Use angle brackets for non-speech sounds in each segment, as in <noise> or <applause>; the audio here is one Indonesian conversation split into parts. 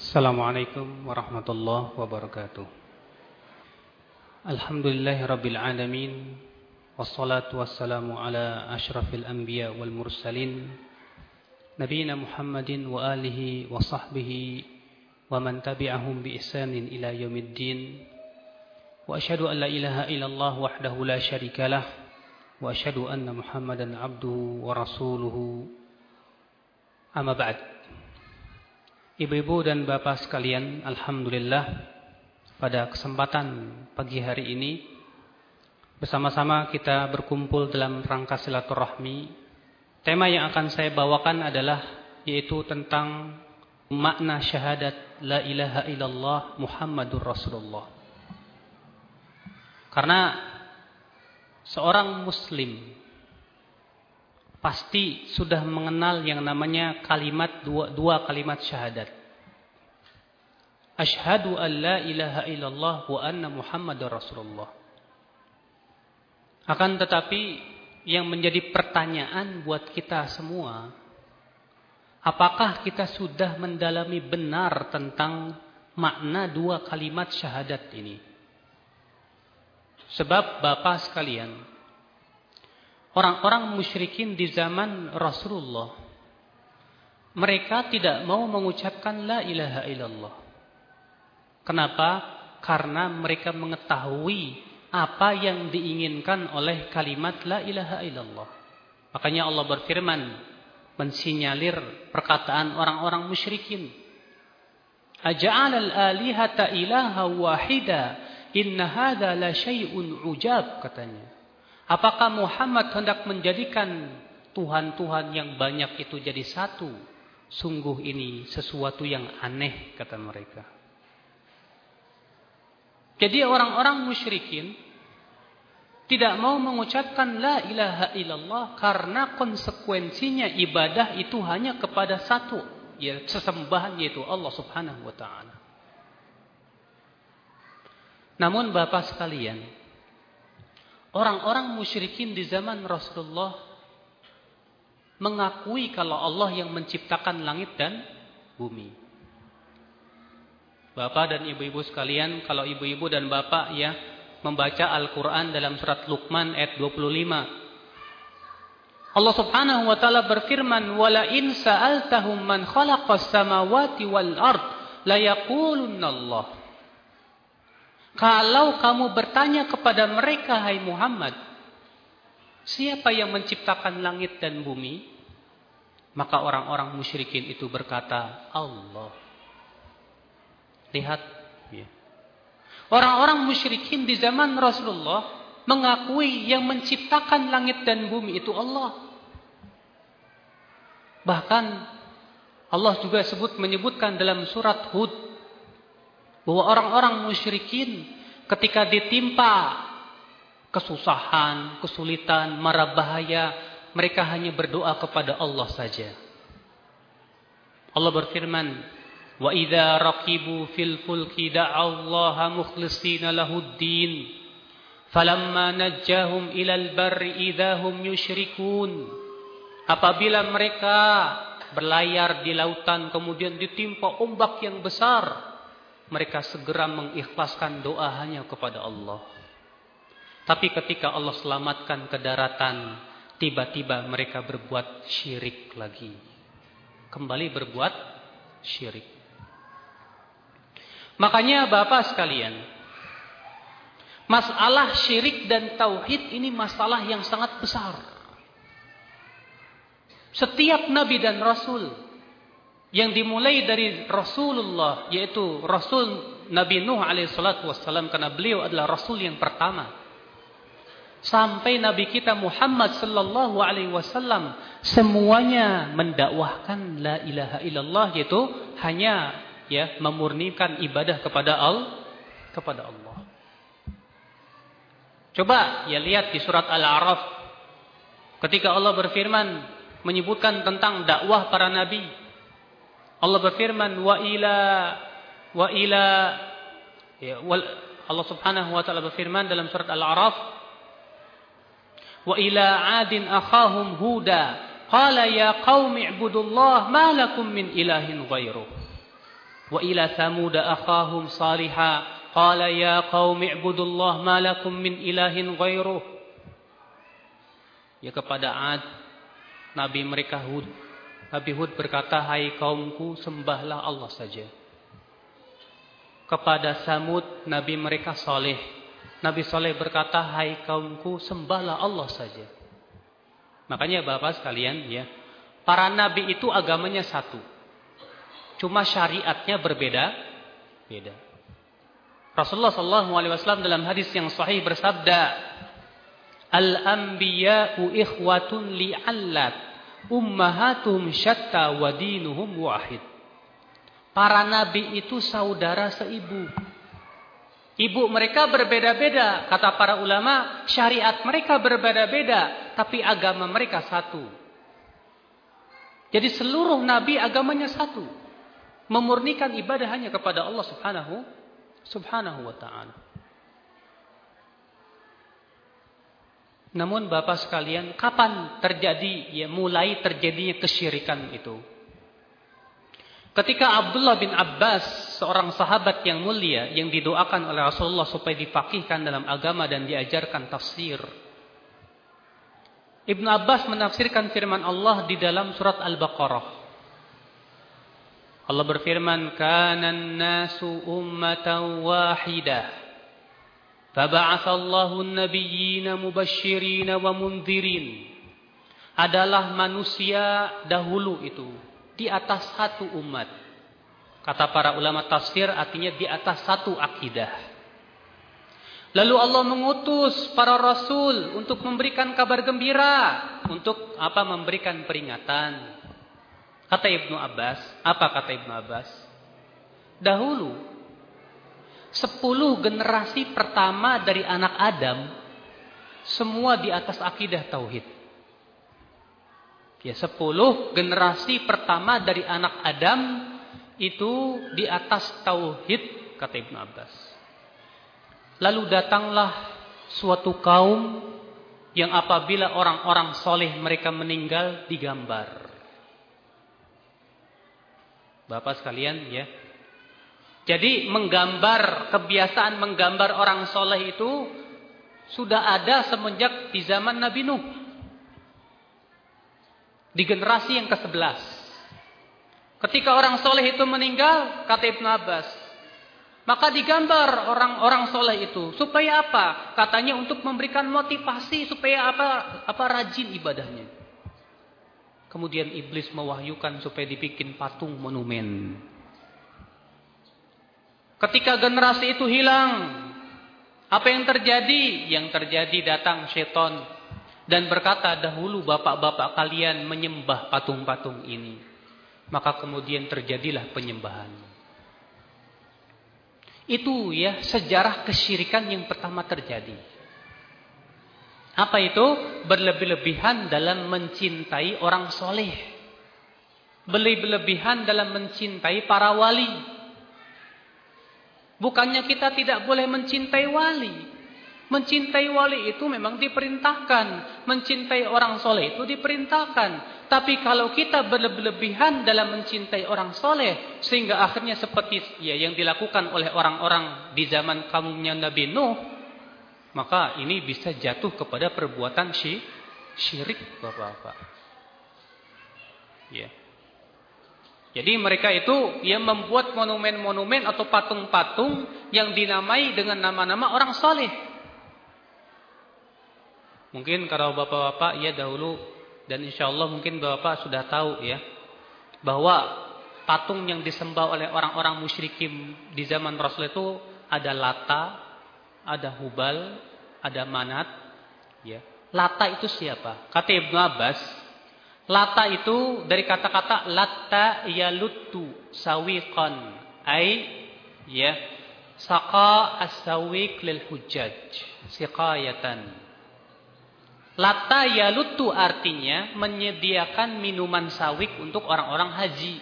Assalamualaikum warahmatullahi wabarakatuh. Alhamdulillahi rabbil alamin. Wassalatu wassalamu ala ashrafil anbiya wal mursalin. Nabiina Muhammadin wa alihi wa sahbihi wa man tabi'ahum bi ihsanin ila yaumiddin. Wa asyhadu an la ilaha illallah wahdahu la syarikalah wa asyhadu anna Muhammadan abduhu wa rasuluhu. Amma ba'd. Ibu-ibu dan bapak sekalian, Alhamdulillah pada kesempatan pagi hari ini bersama-sama kita berkumpul dalam rangka silaturahmi. Tema yang akan saya bawakan adalah yaitu tentang makna syahadat la ilaha illallah Muhammadur Rasulullah. Karena seorang muslim pasti sudah mengenal yang namanya kalimat dua, dua kalimat syahadat. Ashhadu an la ilaha illallah wa anna Muhammadar Rasulullah. Akan tetapi yang menjadi pertanyaan buat kita semua, apakah kita sudah mendalami benar tentang makna dua kalimat syahadat ini? Sebab Bapak sekalian, Orang-orang musyrikin di zaman Rasulullah mereka tidak mau mengucapkan la ilaha illallah. Kenapa? Karena mereka mengetahui apa yang diinginkan oleh kalimat la ilaha illallah. Makanya Allah berfirman mensinyalir perkataan orang-orang musyrikin. Aja'al al-alihata ilaha wahida inna hadha la syai'un ujab katanya. Apakah Muhammad hendak menjadikan Tuhan-Tuhan yang banyak itu jadi satu? Sungguh ini sesuatu yang aneh, kata mereka. Jadi orang-orang musyrikin tidak mau mengucapkan la ilaha illallah karena konsekuensinya ibadah itu hanya kepada satu, ya sesembahan yaitu Allah Subhanahu wa taala. Namun Bapak sekalian, orang-orang musyrikin di zaman Rasulullah mengakui kalau Allah yang menciptakan langit dan bumi. Bapak dan ibu-ibu sekalian, kalau ibu-ibu dan bapak ya membaca Al-Qur'an dalam surat Luqman ayat 25. Allah Subhanahu wa taala berfirman, "Wala in sa'altahum man khalaqas samawati wal ard layakulunna Allah." Kalau kamu bertanya kepada mereka, hai Muhammad, siapa yang menciptakan langit dan bumi? Maka orang-orang musyrikin itu berkata, Allah. Lihat. Ya. Orang-orang musyrikin di zaman Rasulullah mengakui yang menciptakan langit dan bumi itu Allah. Bahkan Allah juga sebut menyebutkan dalam surat Hud bahwa orang-orang musyrikin ketika ditimpa kesusahan, kesulitan, mara bahaya, mereka hanya berdoa kepada Allah saja. Allah berfirman, "Wa idza raqibu fil fulki da'allaha mukhlishina lahuddin, falamma najjahum ilal barri idahum yusyrikun." Apabila mereka berlayar di lautan kemudian ditimpa ombak yang besar, mereka segera mengikhlaskan doa hanya kepada Allah. Tapi ketika Allah selamatkan ke daratan, tiba-tiba mereka berbuat syirik lagi. Kembali berbuat syirik. Makanya Bapak sekalian, masalah syirik dan tauhid ini masalah yang sangat besar. Setiap nabi dan rasul yang dimulai dari Rasulullah yaitu Rasul Nabi Nuh alaihissalatu wassalam karena beliau adalah Rasul yang pertama sampai Nabi kita Muhammad sallallahu alaihi wasallam semuanya mendakwahkan la ilaha illallah yaitu hanya ya memurnikan ibadah kepada Allah kepada Allah. Coba ya lihat di surat Al-A'raf ketika Allah berfirman menyebutkan tentang dakwah para nabi Allah berfirman wa ila wa ila ya, wal, Allah Subhanahu wa taala berfirman dalam surat Al-A'raf wa ila 'adin akhahum huda qala ya qaumi ibudullah ma lakum min ilahin ghairuh Wa ila Thamud akhahum salihah qala ya qaumi ibudullah ma lakum min ilahin ghairuh. Ya kepada Ad nabi mereka Hud. Nabi Hud berkata, "Hai kaumku, sembahlah Allah saja." Kepada Samud, nabi mereka Saleh. Nabi Saleh berkata, "Hai kaumku, sembahlah Allah saja." Makanya Bapak sekalian ya, para nabi itu agamanya satu. Cuma syariatnya berbeda beda. Rasulullah wasallam dalam hadis yang sahih bersabda, "Al-anbiya'u ikhwatun li'allat, ummahatuhum syatta wa dinuhum wahid." Para nabi itu saudara seibu. Ibu mereka berbeda-beda, kata para ulama, syariat mereka berbeda-beda, tapi agama mereka satu. Jadi seluruh nabi agamanya satu. Memurnikan ibadah hanya kepada Allah Subhanahu Subhanahu wa taala. Namun Bapak sekalian, kapan terjadi ya mulai terjadinya kesyirikan itu? Ketika Abdullah bin Abbas, seorang sahabat yang mulia yang didoakan oleh Rasulullah supaya dipakihkan dalam agama dan diajarkan tafsir. Ibn Abbas menafsirkan firman Allah di dalam surat Al-Baqarah. Allah berfirman, "Kanan nasu ummatan wahidah. Faba'athallahu an-nabiyyina mubasysyirin wa mundhirin." Adalah manusia dahulu itu di atas satu umat. Kata para ulama tafsir artinya di atas satu akidah. Lalu Allah mengutus para rasul untuk memberikan kabar gembira, untuk apa memberikan peringatan. Kata Ibnu Abbas, apa kata Ibnu Abbas? Dahulu sepuluh generasi pertama dari anak Adam semua di atas akidah tauhid. Ya, sepuluh generasi pertama dari anak Adam itu di atas tauhid kata Ibnu Abbas. Lalu datanglah suatu kaum yang apabila orang-orang soleh mereka meninggal digambar. Bapak sekalian ya. Jadi menggambar, kebiasaan menggambar orang soleh itu sudah ada semenjak di zaman Nabi Nuh. Di generasi yang ke-11. Ketika orang soleh itu meninggal, kata Ibn Abbas. Maka digambar orang-orang soleh itu. Supaya apa? Katanya untuk memberikan motivasi supaya apa? Apa rajin ibadahnya. Kemudian iblis mewahyukan supaya dibikin patung monumen. Ketika generasi itu hilang, apa yang terjadi? Yang terjadi datang seton dan berkata dahulu bapak-bapak kalian menyembah patung-patung ini. Maka kemudian terjadilah penyembahan. Itu ya sejarah kesyirikan yang pertama terjadi. Apa itu? Berlebih-lebihan dalam mencintai orang soleh. Berlebih-lebihan dalam mencintai para wali. Bukannya kita tidak boleh mencintai wali. Mencintai wali itu memang diperintahkan. Mencintai orang soleh itu diperintahkan. Tapi kalau kita berlebihan dalam mencintai orang soleh. Sehingga akhirnya seperti ya yang dilakukan oleh orang-orang di zaman kaumnya Nabi Nuh. Maka ini bisa jatuh kepada perbuatan syirik bapak-bapak. Ya. Jadi mereka itu yang membuat monumen-monumen atau patung-patung yang dinamai dengan nama-nama orang soleh. Mungkin kalau bapak-bapak ya dahulu dan insya Allah mungkin bapak sudah tahu ya bahwa patung yang disembah oleh orang-orang musyrikin di zaman Rasul itu ada Lata, ada Hubal, ada Manat. Ya. Lata itu siapa? Kata Ibnu Abbas, Lata itu dari kata-kata Lata yalutu sawiqan, ai ya saqa as-sawiq lil hujjaj siqayatan Lata yalutu artinya menyediakan minuman sawik untuk orang-orang haji.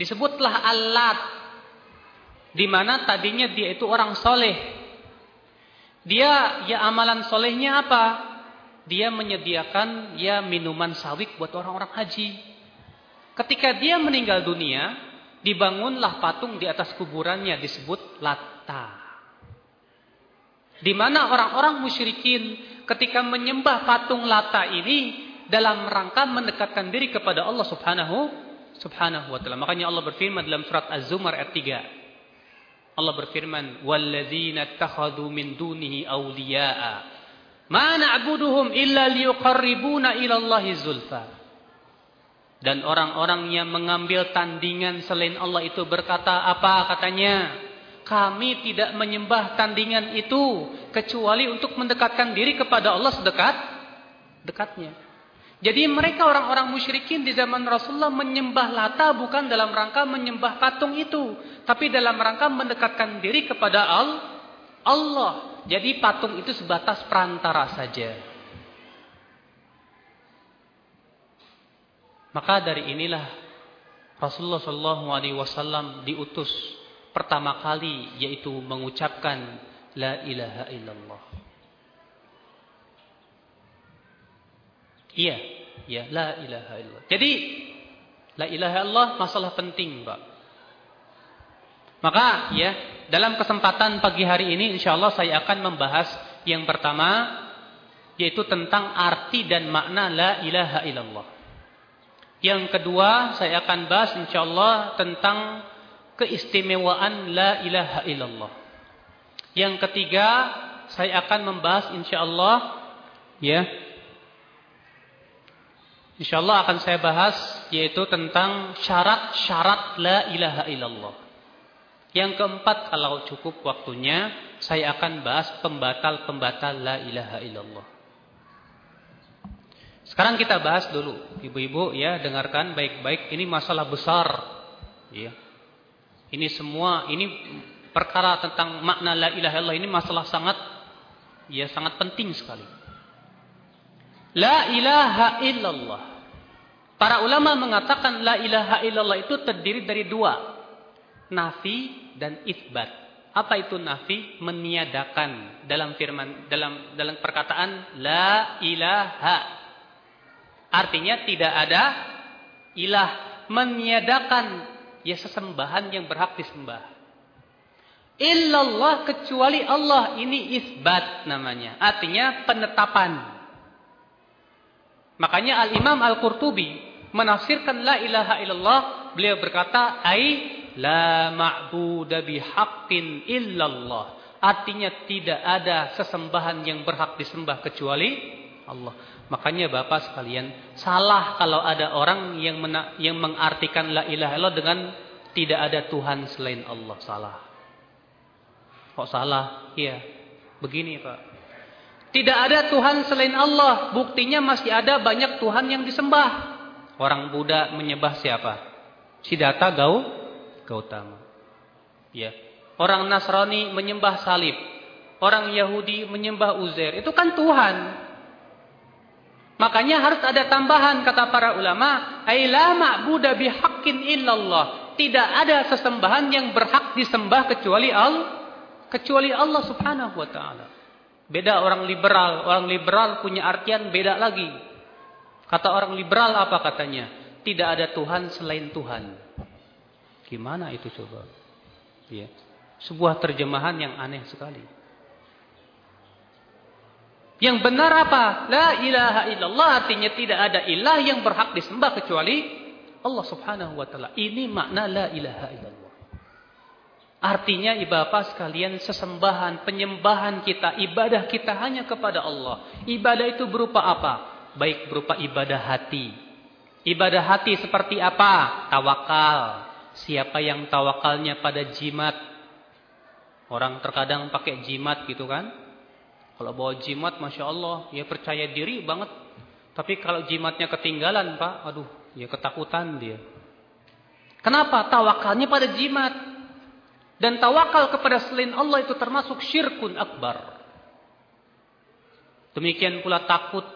Disebutlah alat di mana tadinya dia itu orang soleh. Dia ya amalan solehnya apa? Dia menyediakan ya minuman sawik buat orang-orang haji. Ketika dia meninggal dunia, dibangunlah patung di atas kuburannya disebut Lata. Di mana orang-orang musyrikin ketika menyembah patung Lata ini dalam rangka mendekatkan diri kepada Allah Subhanahu Subhanahu wa taala. Makanya Allah berfirman dalam surat Az-Zumar ayat 3. Allah berfirman, "Walladzina ittakhadhu min dunihi awliya'a ma na'buduhum illa liyuqarribuna ila Allahi zulfa." Dan orang-orang yang mengambil tandingan selain Allah itu berkata apa katanya? Kami tidak menyembah tandingan itu kecuali untuk mendekatkan diri kepada Allah sedekat dekatnya. Jadi mereka orang-orang musyrikin di zaman Rasulullah menyembah Lata bukan dalam rangka menyembah patung itu, tapi dalam rangka mendekatkan diri kepada Allah. Jadi patung itu sebatas perantara saja. Maka dari inilah Rasulullah Wasallam diutus pertama kali yaitu mengucapkan La ilaha illallah. Iya, ya La ilaha illallah. Jadi La ilaha illallah masalah penting, Pak. Maka ya dalam kesempatan pagi hari ini insya Allah saya akan membahas yang pertama yaitu tentang arti dan makna La ilaha illallah. Yang kedua, saya akan bahas insyaallah tentang keistimewaan la ilaha illallah. Yang ketiga, saya akan membahas insyaallah ya. Insyaallah akan saya bahas yaitu tentang syarat-syarat la ilaha illallah. Yang keempat, kalau cukup waktunya, saya akan bahas pembatal-pembatal la ilaha illallah. Sekarang kita bahas dulu, ibu-ibu ya, dengarkan baik-baik. Ini masalah besar, ya. Ini semua, ini perkara tentang makna la ilaha illallah ini masalah sangat, ya sangat penting sekali. La ilaha illallah. Para ulama mengatakan la ilaha illallah itu terdiri dari dua, nafi dan isbat. Apa itu nafi? Meniadakan dalam firman dalam dalam perkataan la ilaha Artinya tidak ada ilah meniadakan ya sesembahan yang berhak disembah. Illallah kecuali Allah ini isbat namanya. Artinya penetapan. Makanya Al-Imam Al-Qurtubi menafsirkan la ilaha illallah. Beliau berkata, Ai la ma'buda bihaqqin illallah. Artinya tidak ada sesembahan yang berhak disembah kecuali Allah. Makanya Bapak sekalian, salah kalau ada orang yang mena yang mengartikan la ilaha illallah dengan tidak ada Tuhan selain Allah. Salah. Kok salah? Iya. Begini, Pak. Tidak ada Tuhan selain Allah. Buktinya masih ada banyak Tuhan yang disembah. Orang Buddha menyembah siapa? Siddhartha Gau Gautama. Ya. Orang Nasrani menyembah salib. Orang Yahudi menyembah Uzair. Itu kan Tuhan. Makanya harus ada tambahan kata para ulama, "Aila ma'budu bihaqqin illallah." Tidak ada sesembahan yang berhak disembah kecuali Allah, kecuali Allah Subhanahu wa taala. Beda orang liberal, orang liberal punya artian beda lagi. Kata orang liberal apa katanya? Tidak ada Tuhan selain Tuhan. Gimana itu coba? Ya. Sebuah terjemahan yang aneh sekali. Yang benar apa? La ilaha illallah artinya tidak ada ilah yang berhak disembah kecuali Allah Subhanahu wa taala. Ini makna la ilaha illallah. Artinya ibadah sekalian sesembahan, penyembahan kita, ibadah kita hanya kepada Allah. Ibadah itu berupa apa? Baik berupa ibadah hati. Ibadah hati seperti apa? Tawakal. Siapa yang tawakalnya pada jimat? Orang terkadang pakai jimat gitu kan? Kalau bawa jimat, Masya Allah, ya percaya diri banget. Tapi kalau jimatnya ketinggalan, Pak, aduh, ya ketakutan dia. Kenapa? Tawakalnya pada jimat. Dan tawakal kepada selain Allah itu termasuk syirkun akbar. Demikian pula takut.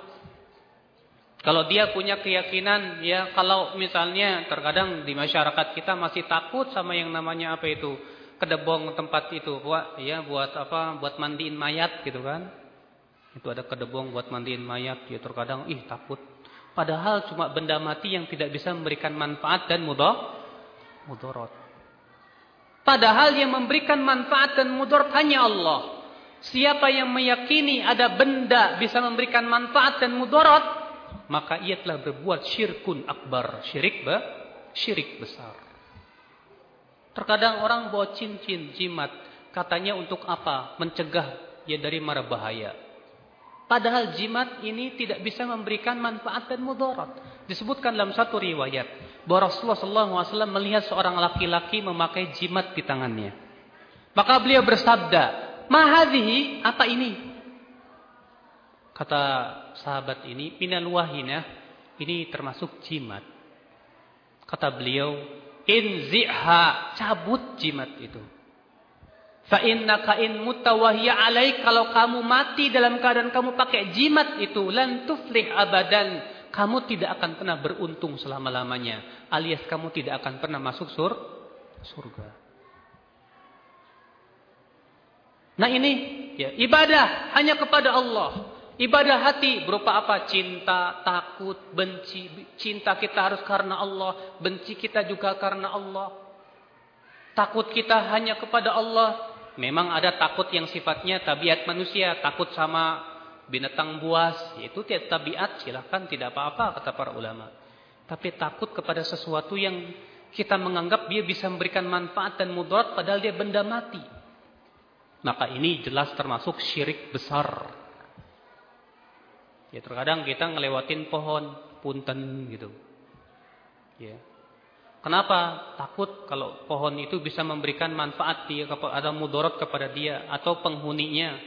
Kalau dia punya keyakinan, ya kalau misalnya terkadang di masyarakat kita masih takut sama yang namanya apa itu kedebong tempat itu buat ya buat apa buat mandiin mayat gitu kan itu ada kedebong buat mandiin mayat dia terkadang ih takut padahal cuma benda mati yang tidak bisa memberikan manfaat dan mudah mudarat. Padahal yang memberikan manfaat dan mudarat hanya Allah. Siapa yang meyakini ada benda bisa memberikan manfaat dan mudarat, maka ia telah berbuat syirkun akbar, syirik ba, syirik besar. Terkadang orang bawa cincin, jimat, katanya untuk apa? Mencegah ya dari mara bahaya. Padahal jimat ini tidak bisa memberikan manfaat dan mudarat. Disebutkan dalam satu riwayat bahwa Rasulullah SAW melihat seorang laki-laki memakai jimat di tangannya. Maka beliau bersabda, "Mahadhihi, apa ini?" Kata sahabat ini, "Minal wahina." Ini termasuk jimat. Kata beliau, "Inzi'ha, cabut jimat itu." Fa innaka in mutawahhiya alaik kalau kamu mati dalam keadaan kamu pakai jimat itu lan tuflih abadan kamu tidak akan pernah beruntung selama-lamanya alias kamu tidak akan pernah masuk sur surga. Nah ini ya ibadah hanya kepada Allah. Ibadah hati berupa apa? Cinta, takut, benci. Cinta kita harus karena Allah, benci kita juga karena Allah. Takut kita hanya kepada Allah, Memang ada takut yang sifatnya tabiat manusia, takut sama binatang buas, itu tabiat silahkan tidak apa-apa kata para ulama. Tapi takut kepada sesuatu yang kita menganggap dia bisa memberikan manfaat dan mudarat padahal dia benda mati. Maka ini jelas termasuk syirik besar. Ya terkadang kita ngelewatin pohon punten gitu. Ya. Kenapa? Takut kalau pohon itu bisa memberikan manfaat dia ada mudarat kepada dia atau penghuninya.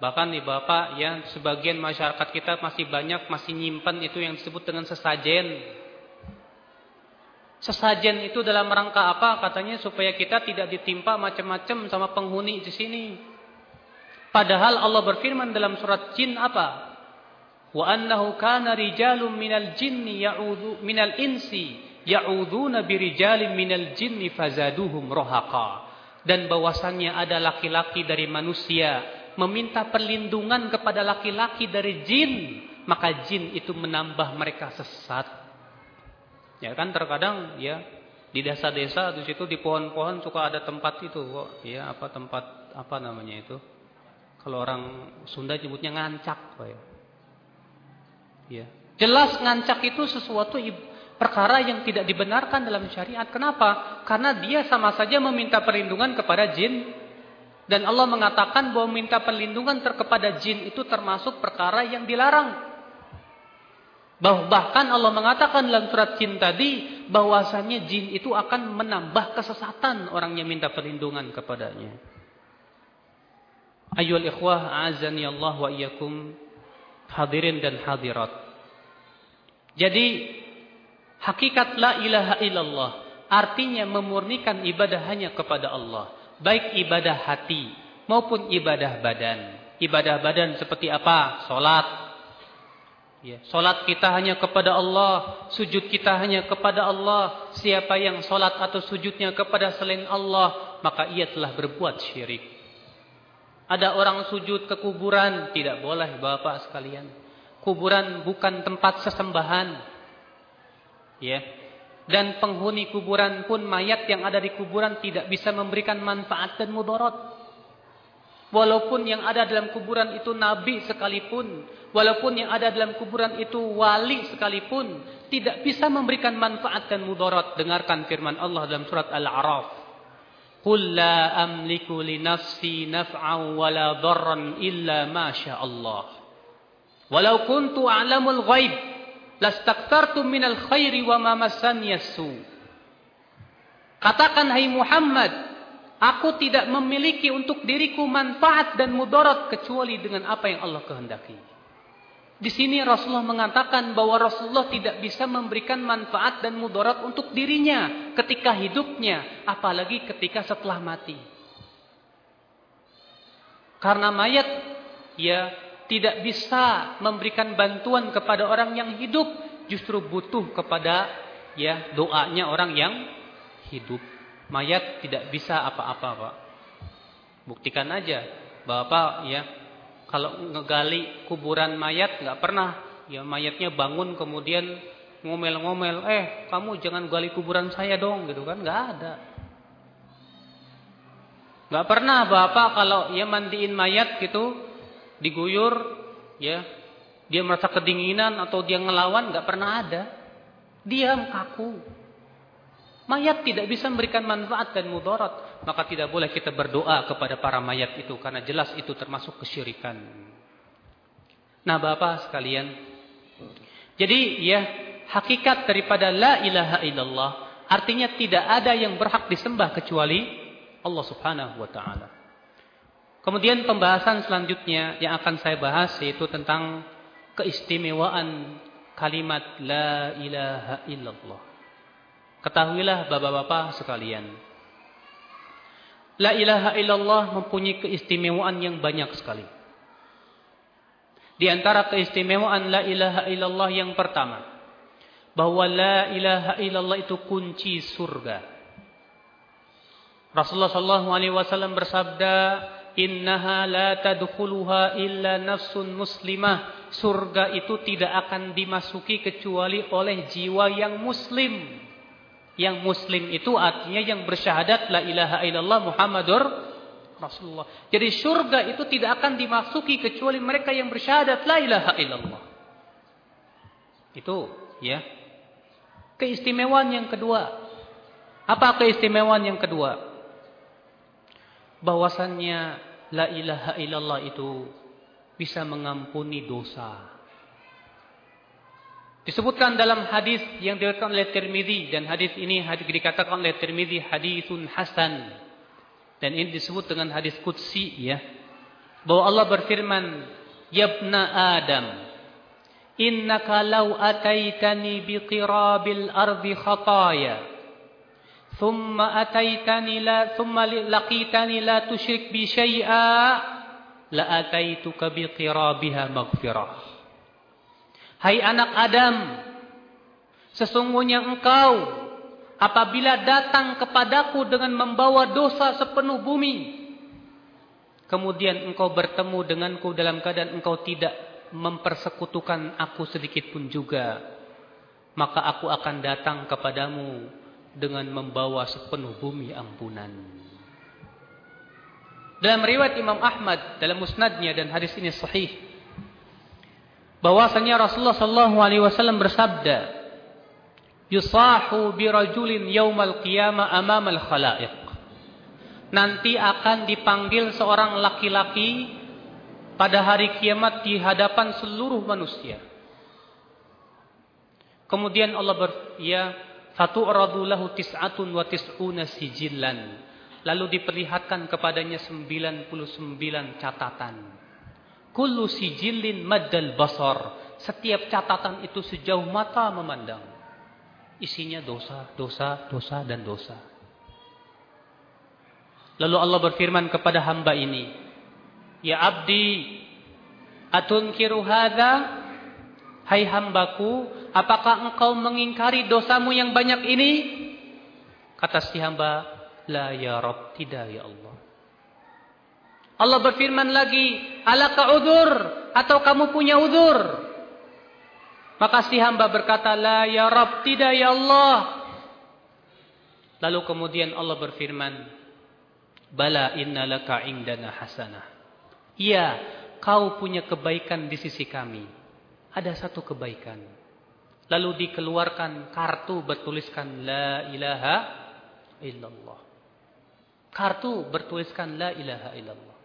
Bahkan di Bapak ya sebagian masyarakat kita masih banyak masih nyimpan itu yang disebut dengan sesajen. Sesajen itu dalam rangka apa? Katanya supaya kita tidak ditimpa macam-macam sama penghuni di sini. Padahal Allah berfirman dalam surat Jin apa? Wa annahu kana rijalun minal jinni ya'udhu minal insi ya'udzuuna birijalin minal jinni fazaduhum dan bahwasannya ada laki-laki dari manusia meminta perlindungan kepada laki-laki dari jin maka jin itu menambah mereka sesat. Ya kan terkadang ya di desa-desa di situ di pohon-pohon suka ada tempat itu kok. Ya apa tempat apa namanya itu? Kalau orang Sunda nyebutnya ngancak Pak ya. Ya jelas ngancak itu sesuatu perkara yang tidak dibenarkan dalam syariat. Kenapa? Karena dia sama saja meminta perlindungan kepada jin. Dan Allah mengatakan bahwa minta perlindungan kepada jin itu termasuk perkara yang dilarang. Bahkan Allah mengatakan dalam surat jin tadi bahwasannya jin itu akan menambah kesesatan orang yang minta perlindungan kepadanya. Ayol ikhwah azani Allah wa iyyakum hadirin dan hadirat. Jadi Hakikat la ilaha illallah artinya memurnikan ibadah hanya kepada Allah, baik ibadah hati maupun ibadah badan. Ibadah badan seperti apa? Salat. Ya, salat kita hanya kepada Allah, sujud kita hanya kepada Allah. Siapa yang salat atau sujudnya kepada selain Allah, maka ia telah berbuat syirik. Ada orang sujud ke kuburan, tidak boleh Bapak sekalian. Kuburan bukan tempat sesembahan. Ya. Dan penghuni kuburan pun mayat yang ada di kuburan tidak bisa memberikan manfaat dan mudarat. Walaupun yang ada dalam kuburan itu nabi sekalipun walaupun yang ada dalam kuburan itu wali sekalipun tidak bisa memberikan manfaat dan mudarat. Dengarkan firman Allah dalam surat al-a'raf Qul la amliku li nafsi naf'an wa la dharran illa ma syaa Allah. Walau kuntu a'lamul ghaib lastaktartu minal khairi wa ma yasu. Katakan hai Muhammad, aku tidak memiliki untuk diriku manfaat dan mudarat kecuali dengan apa yang Allah kehendaki. Di sini Rasulullah mengatakan bahwa Rasulullah tidak bisa memberikan manfaat dan mudarat untuk dirinya ketika hidupnya, apalagi ketika setelah mati. Karena mayat ya tidak bisa memberikan bantuan kepada orang yang hidup, justru butuh kepada ya doanya orang yang hidup. Mayat tidak bisa apa-apa, Pak. Buktikan aja, Bapak ya, kalau ngegali kuburan mayat nggak pernah ya mayatnya bangun kemudian ngomel-ngomel, eh kamu jangan gali kuburan saya dong gitu kan, nggak ada. Nggak pernah bapak kalau ya mandiin mayat gitu, diguyur, ya dia merasa kedinginan atau dia ngelawan, nggak pernah ada. Diam kaku. Mayat tidak bisa memberikan manfaat dan mudarat, maka tidak boleh kita berdoa kepada para mayat itu karena jelas itu termasuk kesyirikan. Nah, Bapak sekalian, jadi ya hakikat daripada la ilaha illallah artinya tidak ada yang berhak disembah kecuali Allah Subhanahu wa taala. Kemudian pembahasan selanjutnya yang akan saya bahas yaitu tentang keistimewaan kalimat la ilaha illallah. Ketahuilah bapak-bapak sekalian. La ilaha illallah mempunyai keistimewaan yang banyak sekali. Di antara keistimewaan la ilaha illallah yang pertama. Bahwa la ilaha illallah itu kunci surga. Rasulullah wasallam bersabda, "Innaha la tadkhuluha illa nafsun muslimah." Surga itu tidak akan dimasuki kecuali oleh jiwa yang muslim. Yang muslim itu artinya yang bersyahadat la ilaha illallah Muhammadur Rasulullah. Jadi surga itu tidak akan dimasuki kecuali mereka yang bersyahadat la ilaha illallah. Itu ya. Keistimewaan yang kedua. Apa keistimewaan yang kedua? Bahwasannya la ilaha illallah itu bisa mengampuni dosa. Disebutkan dalam hadis yang diriwayatkan oleh Tirmizi dan hadis ini hadis dikatakan oleh Tirmizi hadisun hasan. Dan ini disebut dengan hadis qudsi ya. Bahwa Allah berfirman, "Yabna Adam, innaka law ataitani biqirabil ardi khataya, thumma ataitani la thumma laqitani la tusyrik bi syai'a, la ataituka biqirabiha maghfirah." Hai anak Adam, sesungguhnya engkau apabila datang kepadaku dengan membawa dosa sepenuh bumi, kemudian engkau bertemu denganku dalam keadaan engkau tidak mempersekutukan aku sedikit pun juga, maka aku akan datang kepadamu dengan membawa sepenuh bumi ampunan. Dalam riwayat Imam Ahmad dalam musnadnya dan hadis ini sahih bahwasanya Rasulullah sallallahu alaihi wasallam bersabda yusahu birajulin yaumal qiyamah amamal khalaiq. Nanti akan dipanggil seorang laki-laki pada hari kiamat di hadapan seluruh manusia. Kemudian Allah ber ya satu lahu tis'atun wa tis'una sijillan. Lalu diperlihatkan kepadanya 99 catatan Kullu sijillin maddal basar. Setiap catatan itu sejauh mata memandang. Isinya dosa, dosa, dosa, dan dosa. Lalu Allah berfirman kepada hamba ini. Ya abdi, atunkiru hadha? Hai hambaku, apakah engkau mengingkari dosamu yang banyak ini? Kata si hamba, La ya Rabb, tidak ya Allah. Allah berfirman lagi, "Alaka udur atau kamu punya udur?" Maka si hamba berkata, "La ya Rabb, tidak ya Allah." Lalu kemudian Allah berfirman, "Bala inna laka indana hasanah." Iya, kau punya kebaikan di sisi kami. Ada satu kebaikan. Lalu dikeluarkan kartu bertuliskan la ilaha illallah. Kartu bertuliskan la ilaha illallah.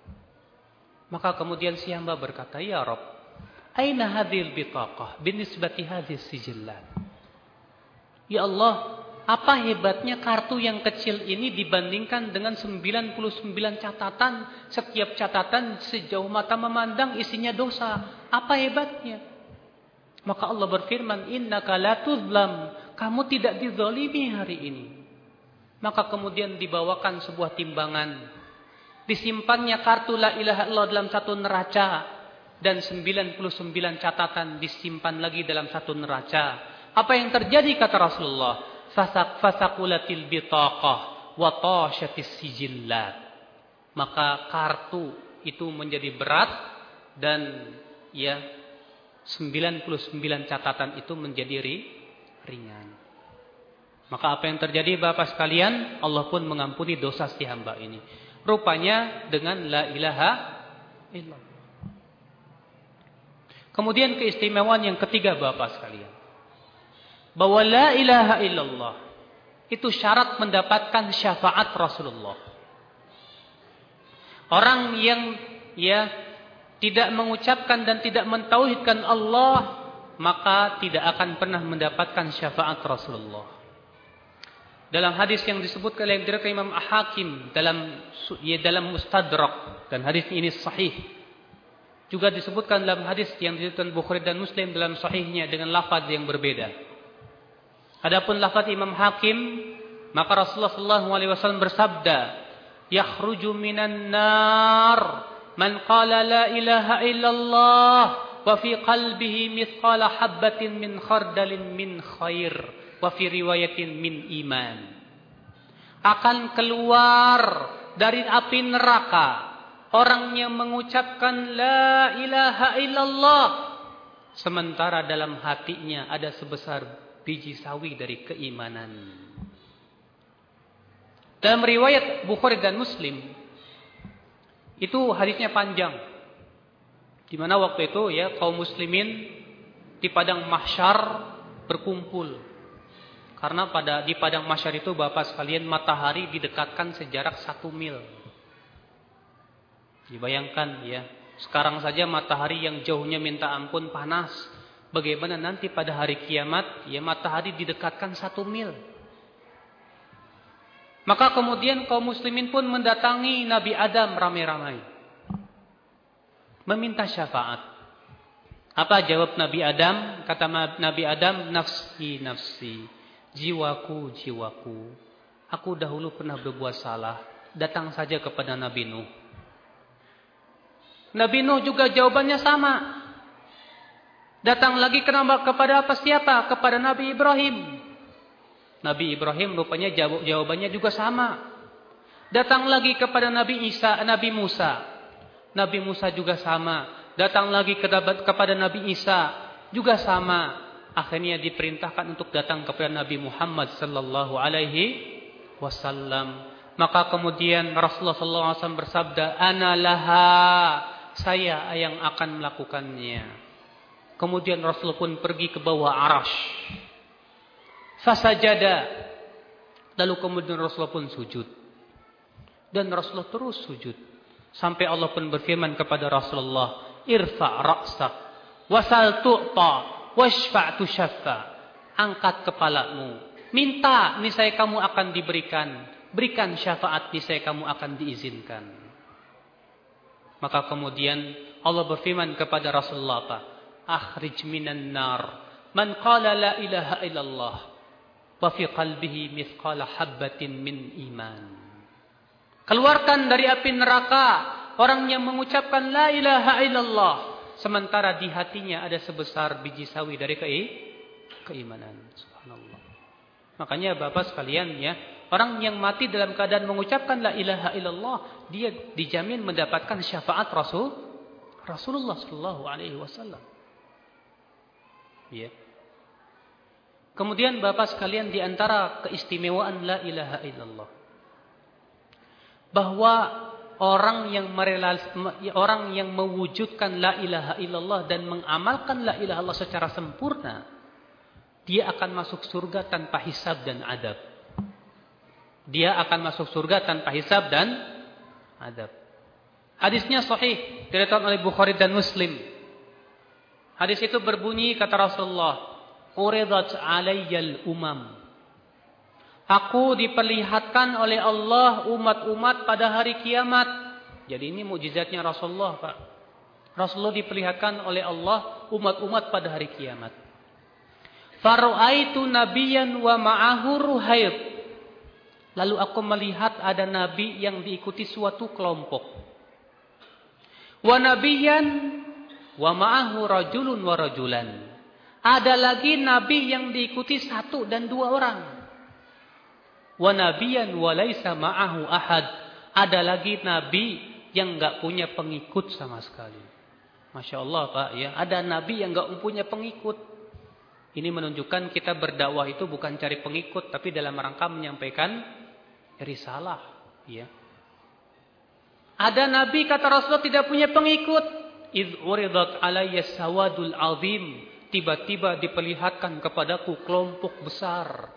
Maka kemudian si hamba berkata, Ya Rob, aina hadhil bitaqah binisbati hadhis sijillat. Ya Allah, apa hebatnya kartu yang kecil ini dibandingkan dengan 99 catatan, setiap catatan sejauh mata memandang isinya dosa. Apa hebatnya? Maka Allah berfirman, Innaka la kamu tidak dizalimi hari ini. Maka kemudian dibawakan sebuah timbangan disimpannya kartu la ilaha illallah dalam satu neraca dan 99 catatan disimpan lagi dalam satu neraca. Apa yang terjadi kata Rasulullah? Fasak fasakulatil bitaqah wa tashatis sijillat. Maka kartu itu menjadi berat dan ya 99 catatan itu menjadi ringan. Maka apa yang terjadi Bapak sekalian, Allah pun mengampuni dosa si hamba ini. Rupanya dengan la ilaha illallah. Kemudian keistimewaan yang ketiga Bapak sekalian. Bahwa la ilaha illallah itu syarat mendapatkan syafaat Rasulullah. Orang yang ya tidak mengucapkan dan tidak mentauhidkan Allah maka tidak akan pernah mendapatkan syafaat Rasulullah. Dalam hadis yang disebutkan oleh Imam Hakim dalam ya dalam Mustadrak. Dan hadis ini sahih. Juga disebutkan dalam hadis yang disebutkan Bukhari dan Muslim dalam sahihnya dengan lafaz yang berbeda. Adapun lafaz Imam Hakim, maka Rasulullah sallallahu alaihi wasallam bersabda, "Yakhruju minan nar man qala la ilaha illallah wa fi qalbihi mithqala habatin min khardalin min khair wa min iman." Akan keluar dari api neraka orang yang mengucapkan la ilaha illallah sementara dalam hatinya ada sebesar biji sawi dari keimanan. Dalam riwayat Bukhari dan Muslim itu hadisnya panjang. Di mana waktu itu ya kaum muslimin di padang mahsyar berkumpul. Karena pada di padang mahsyar itu Bapak sekalian matahari didekatkan sejarak satu mil. Dibayangkan ya, sekarang saja matahari yang jauhnya minta ampun panas. Bagaimana nanti pada hari kiamat, ya matahari didekatkan satu mil. Maka kemudian kaum muslimin pun mendatangi Nabi Adam ramai-ramai. Meminta syafaat. Apa jawab Nabi Adam? Kata Nabi Adam, nafsi, nafsi. Jiwaku, jiwaku. Aku dahulu pernah berbuat salah. Datang saja kepada Nabi Nuh. Nabi Nuh juga jawabannya sama. Datang lagi kenapa kepada apa siapa? Kepada Nabi Ibrahim. Nabi Ibrahim rupanya jawabannya juga sama. Datang lagi kepada Nabi Isa, Nabi Musa. Nabi Musa juga sama. Datang lagi kepada Nabi Isa juga sama. Akhirnya diperintahkan untuk datang kepada Nabi Muhammad sallallahu alaihi wasallam. Maka kemudian Rasulullah sallallahu alaihi wasallam bersabda, "Ana laha." saya yang akan melakukannya. Kemudian Rasul pun pergi ke bawah arash. Fasajada. Lalu kemudian Rasul pun sujud. Dan Rasulullah terus sujud. Sampai Allah pun berfirman kepada Rasulullah. Irfa' ra'sak. Wasal tu'ta. Washfa' tushaffa. Angkat kepalamu. Minta, niscaya kamu akan diberikan. Berikan syafaat, niscaya kamu akan diizinkan. Maka kemudian Allah berfirman kepada Rasulullah apa? Akhrij minan nar man qala la ilaha illallah wa fi qalbihi mithqala habatin min iman. Keluarkan dari api neraka orang yang mengucapkan la ilaha illallah sementara di hatinya ada sebesar biji sawi dari ke keimanan. Subhanallah. Makanya Bapak sekalian ya, Orang yang mati dalam keadaan mengucapkan la ilaha illallah, dia dijamin mendapatkan syafaat Rasul Rasulullah sallallahu alaihi wasallam. Ya. Kemudian Bapak sekalian di antara keistimewaan la ilaha illallah bahwa orang yang merelas, orang yang mewujudkan la ilaha illallah dan mengamalkan la ilaha illallah secara sempurna dia akan masuk surga tanpa hisab dan adab dia akan masuk surga tanpa hisab dan adab. Hadisnya sahih, diriwayatkan oleh Bukhari dan Muslim. Hadis itu berbunyi kata Rasulullah, "Uridat 'alayyal umam." Aku diperlihatkan oleh Allah umat-umat pada hari kiamat. Jadi ini mukjizatnya Rasulullah, Pak. Rasulullah diperlihatkan oleh Allah umat-umat pada hari kiamat. Faru'aitu nabiyan wa ma'ahu ruhayd. Lalu aku melihat ada nabi yang diikuti suatu kelompok. Wa nabiyan wa ma'ahu rajulun wa rajulan. Ada lagi nabi yang diikuti satu dan dua orang. Wa nabiyan wa laisa ma'ahu ahad. Ada lagi nabi yang enggak punya pengikut sama sekali. Masya Allah Pak ya. Ada nabi yang enggak punya pengikut. Ini menunjukkan kita berdakwah itu bukan cari pengikut, tapi dalam rangka menyampaikan risalah. Ya. Ada nabi kata Rasulullah tidak punya pengikut. Idh uridat alayya sawadul azim. Tiba-tiba diperlihatkan kepadaku kelompok besar.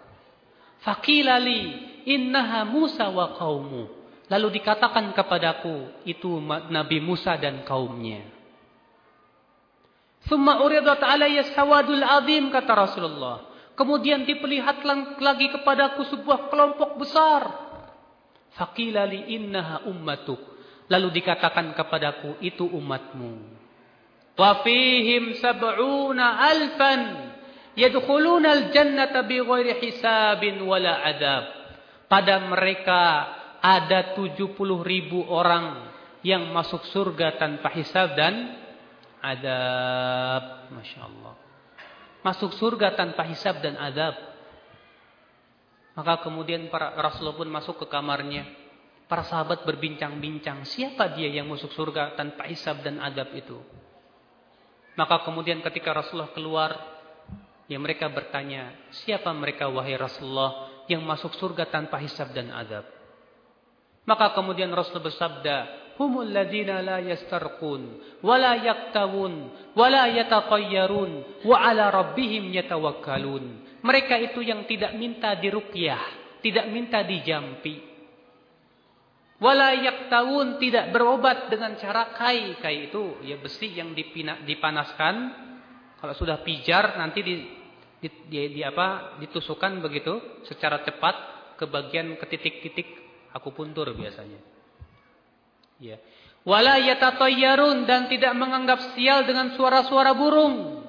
Fakilali innaha Musa wa qawmu. Lalu dikatakan kepadaku itu Nabi Musa dan kaumnya. Thumma uridat alayya sawadul azim kata Rasulullah. Kemudian diperlihatkan lagi kepadaku sebuah kelompok besar. Faqila li innaha ummatuk. Lalu dikatakan kepadaku itu umatmu. Wa fihim sab'una alfan yadkhuluna al-jannata bighairi hisabin wala adab. Pada mereka ada 70 ribu orang yang masuk surga tanpa hisab dan adab. Masya Allah. Masuk surga tanpa hisab dan adab. Maka kemudian para Rasulullah pun masuk ke kamarnya. Para sahabat berbincang-bincang. Siapa dia yang masuk surga tanpa hisab dan adab itu? Maka kemudian ketika Rasulullah keluar. Ya mereka bertanya. Siapa mereka wahai Rasulullah yang masuk surga tanpa hisab dan adab? Maka kemudian Rasulullah bersabda, humul ladina la yastarqun wala yaktawun wala yataqayyarun wa ala rabbihim yatawakkalun. Mereka itu yang tidak minta diruqyah, tidak minta dijampi. Wala yaktawun tidak berobat dengan cara kai. Kai itu ya besi yang dipanaskan. Kalau sudah pijar nanti di, di, di, di apa ditusukkan begitu secara cepat ke bagian ke titik-titik akupuntur biasanya. Ya. Wala yatatayyarun dan tidak menganggap sial dengan suara-suara burung.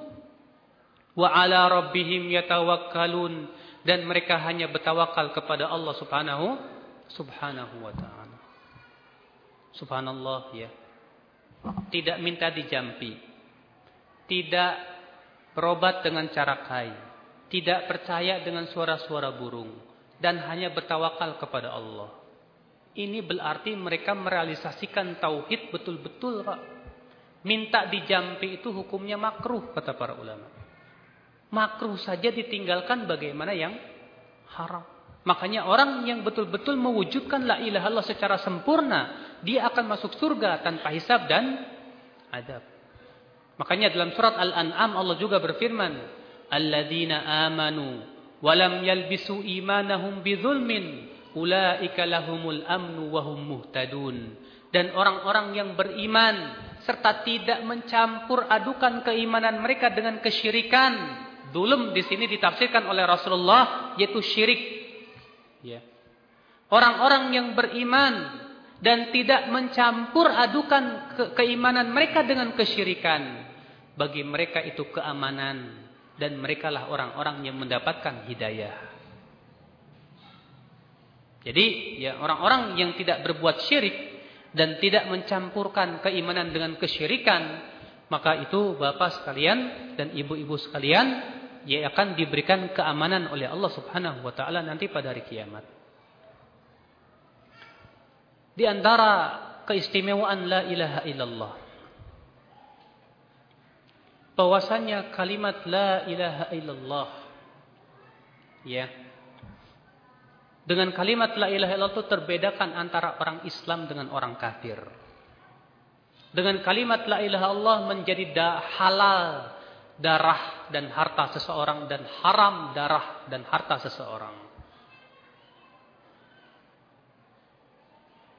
Wa ala rabbihim yatawakkalun dan mereka hanya bertawakal kepada Allah Subhanahu Subhanahu wa taala. Subhanallah ya. Tidak minta dijampi. Tidak berobat dengan cara kai. Tidak percaya dengan suara-suara burung dan hanya bertawakal kepada Allah. Ini berarti mereka merealisasikan tauhid betul-betul, Pak. Minta dijampi itu hukumnya makruh kata para ulama. Makruh saja ditinggalkan bagaimana yang haram. Makanya orang yang betul-betul mewujudkan la ilaha Allah secara sempurna, dia akan masuk surga tanpa hisab dan adab. Makanya dalam surat Al-An'am Allah juga berfirman, "Alladzina amanu wa lam yalbisu imanahum bidzulmin ulaika lahumul amnu wa hum muhtadun. Dan orang-orang yang beriman serta tidak mencampur adukan keimanan mereka dengan kesyirikan Dulum di sini ditafsirkan oleh Rasulullah yaitu syirik. Ya. Orang-orang yang beriman dan tidak mencampur adukan ke keimanan mereka dengan kesyirikan bagi mereka itu keamanan dan merekalah orang-orang yang mendapatkan hidayah jadi ya orang-orang yang tidak berbuat syirik dan tidak mencampurkan keimanan dengan kesyirikan, maka itu bapak sekalian dan ibu-ibu sekalian ya akan diberikan keamanan oleh Allah Subhanahu wa taala nanti pada hari kiamat. Di antara keistimewaan la ilaha illallah bahwasanya kalimat la ilaha illallah ya dengan kalimat la ilaha illallah itu terbedakan antara orang Islam dengan orang kafir. Dengan kalimat la ilaha Allah menjadi da halal darah dan harta seseorang dan haram darah dan harta seseorang.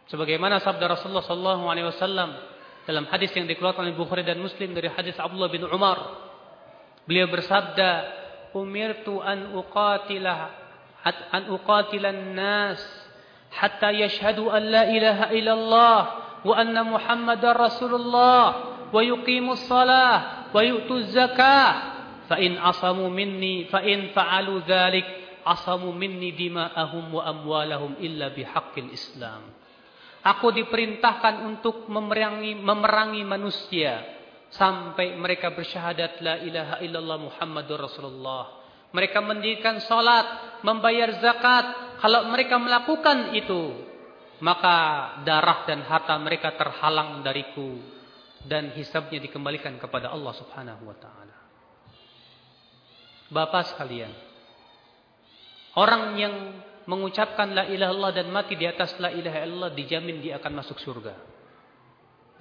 Sebagaimana sabda Rasulullah sallallahu alaihi wasallam dalam hadis yang dikeluarkan oleh Bukhari dan Muslim dari hadis Abdullah bin Umar. Beliau bersabda, "Umirtu an uqatilah an uqatilan nas hatta yashhadu an la ilaha illallah wa anna muhammadar rasulullah wa yuqimus salah wa yu'tuz zakah fa in asamu minni fa in fa'alu dhalik asamu minni dima'ahum wa amwalahum illa bihaqqil islam aku diperintahkan untuk memerangi memerangi manusia sampai mereka bersyahadat la ilaha illallah muhammadur rasulullah mereka mendirikan salat, membayar zakat. Kalau mereka melakukan itu, maka darah dan harta mereka terhalang dariku dan hisabnya dikembalikan kepada Allah Subhanahu wa taala. Bapak sekalian, orang yang mengucapkan la ilaha illallah dan mati di atas la ilaha illallah dijamin dia akan masuk surga.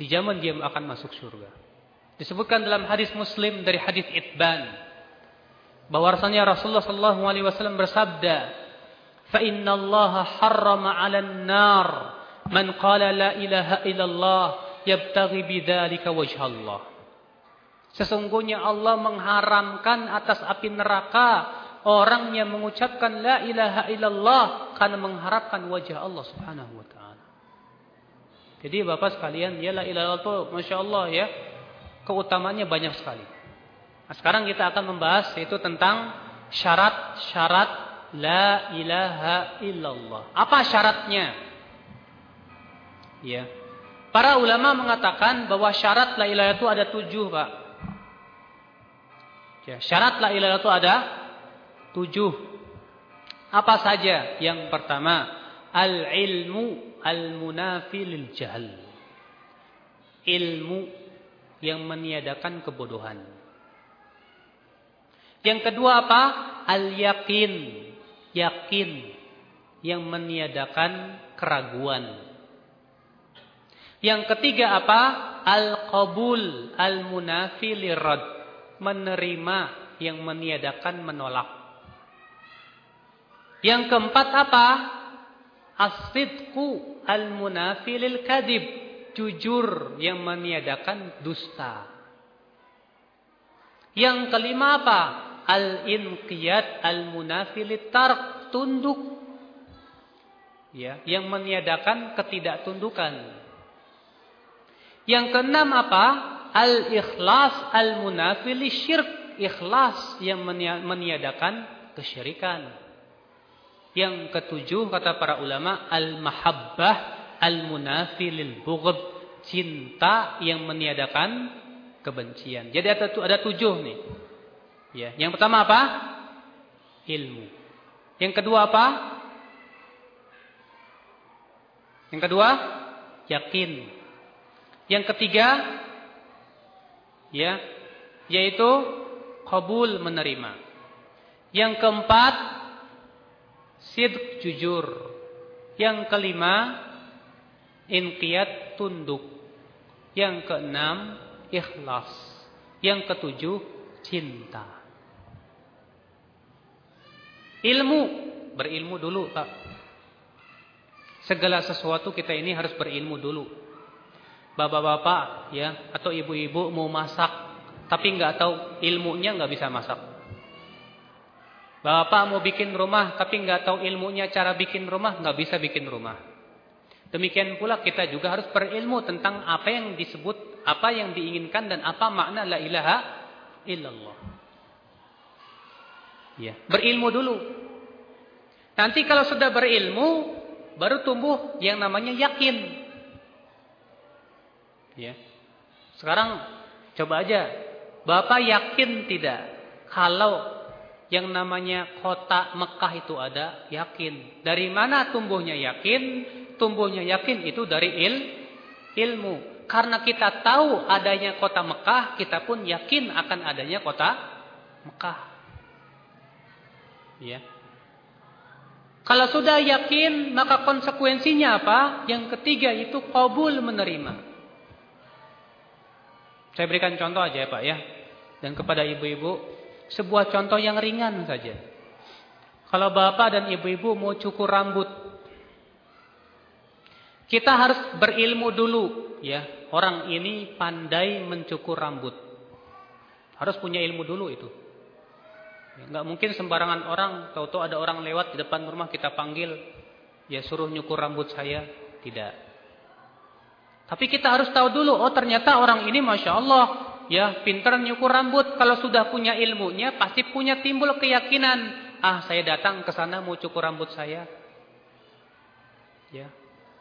Dijamin dia akan masuk surga. Disebutkan dalam hadis Muslim dari hadis Itban bahwasanya Rasulullah sallallahu alaihi wasallam bersabda, "Fa inna Allah harrama 'alan nar man qala la ilaha illallah yabtaghi bidzalika wajha Allah." Sesungguhnya Allah mengharamkan atas api neraka orang yang mengucapkan la ilaha illallah karena mengharapkan wajah Allah Subhanahu wa taala. Jadi Bapak sekalian, ya la ilaha illallah Masya Allah ya, keutamanya banyak sekali. Nah, sekarang kita akan membahas yaitu tentang syarat-syarat la ilaha illallah. Apa syaratnya? Ya. Para ulama mengatakan bahwa syarat la ilaha itu ada tujuh, Pak. Ya, syarat la ilaha itu ada tujuh. Apa saja? Yang pertama, al-ilmu al-munafi lil jahl. Ilmu yang meniadakan kebodohan. Yang kedua apa? Al-yakin. Yakin yang meniadakan keraguan. Yang ketiga apa? Al-qabul al-munafi lirad menerima yang meniadakan menolak. Yang keempat apa? Asidku al-munafilil kadib. Jujur yang meniadakan dusta. Yang kelima apa? Al-inqiyat al-munafilit tarq. Tunduk. Ya, yang meniadakan ketidaktundukan. Yang keenam apa? al-ikhlas al-munafili syirk. Ikhlas yang meniadakan kesyirikan. Yang ketujuh kata para ulama al-mahabbah al-munafilil bughd. Cinta yang meniadakan kebencian. Jadi ada ada tujuh nih. Ya, yang pertama apa? Ilmu. Yang kedua apa? Yang kedua, yakin. Yang ketiga, ya yaitu kabul menerima yang keempat sidq jujur. Yang kelima inqiyat tunduk. Yang keenam ikhlas. Yang ketujuh cinta. Ilmu. Berilmu dulu Pak. Segala sesuatu kita ini harus berilmu dulu. Bapak-bapak ya atau ibu-ibu mau masak tapi nggak tahu ilmunya nggak bisa masak. Bapak mau bikin rumah tapi nggak tahu ilmunya cara bikin rumah nggak bisa bikin rumah. Demikian pula kita juga harus berilmu tentang apa yang disebut, apa yang diinginkan dan apa makna la ilaha illallah. Ya, berilmu dulu. Nanti kalau sudah berilmu baru tumbuh yang namanya yakin. Ya. Sekarang coba aja, Bapak yakin tidak kalau yang namanya kota Mekah itu ada? Yakin. Dari mana tumbuhnya yakin? Tumbuhnya yakin itu dari il ilmu. Karena kita tahu adanya kota Mekah, kita pun yakin akan adanya kota Mekah. Ya. Kalau sudah yakin, maka konsekuensinya apa? Yang ketiga itu kabul menerima. Saya berikan contoh aja ya Pak ya. Dan kepada ibu-ibu, sebuah contoh yang ringan saja. Kalau bapak dan ibu-ibu mau cukur rambut, kita harus berilmu dulu ya. Orang ini pandai mencukur rambut. Harus punya ilmu dulu itu. Enggak mungkin sembarangan orang, tahu-tahu ada orang lewat di depan rumah kita panggil, ya suruh nyukur rambut saya. Tidak. Tapi kita harus tahu dulu, oh ternyata orang ini Masya Allah, ya pintar nyukur rambut. Kalau sudah punya ilmunya, pasti punya timbul keyakinan. Ah, saya datang ke sana mau cukur rambut saya. Ya,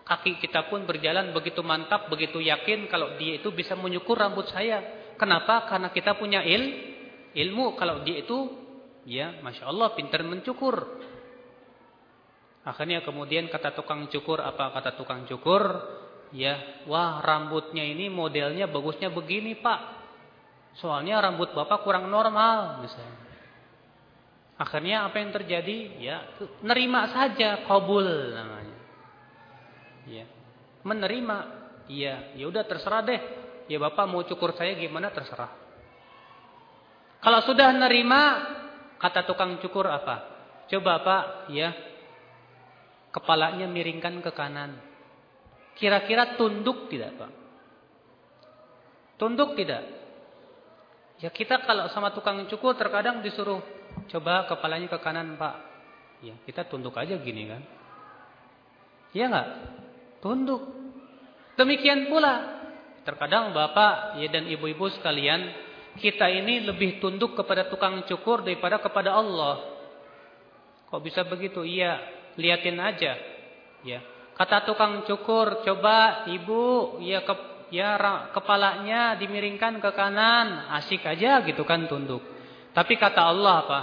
kaki kita pun berjalan begitu mantap, begitu yakin kalau dia itu bisa menyukur rambut saya. Kenapa? Karena kita punya il, ilmu. Kalau dia itu, ya Masya Allah pintar mencukur. Akhirnya kemudian kata tukang cukur, apa kata tukang cukur? Ya, wah rambutnya ini modelnya bagusnya begini pak. Soalnya rambut bapak kurang normal misalnya. Akhirnya apa yang terjadi? Ya, nerima saja, kabul namanya. Ya. Menerima, iya, ya udah terserah deh. Ya Bapak mau cukur saya gimana terserah. Kalau sudah nerima, kata tukang cukur apa? Coba Pak, ya. Kepalanya miringkan ke kanan. Kira-kira tunduk tidak, Pak? Tunduk tidak? Ya kita kalau sama tukang cukur terkadang disuruh Coba kepalanya ke kanan pak. Ya kita tunduk aja gini kan. Iya nggak? Tunduk. Demikian pula. Terkadang bapak ya dan ibu-ibu sekalian. Kita ini lebih tunduk kepada tukang cukur daripada kepada Allah. Kok bisa begitu? Iya. Liatin aja. Ya. Kata tukang cukur, coba ibu ya ke, ya kepalanya dimiringkan ke kanan, asik aja gitu kan tunduk. Tapi kata Allah apa?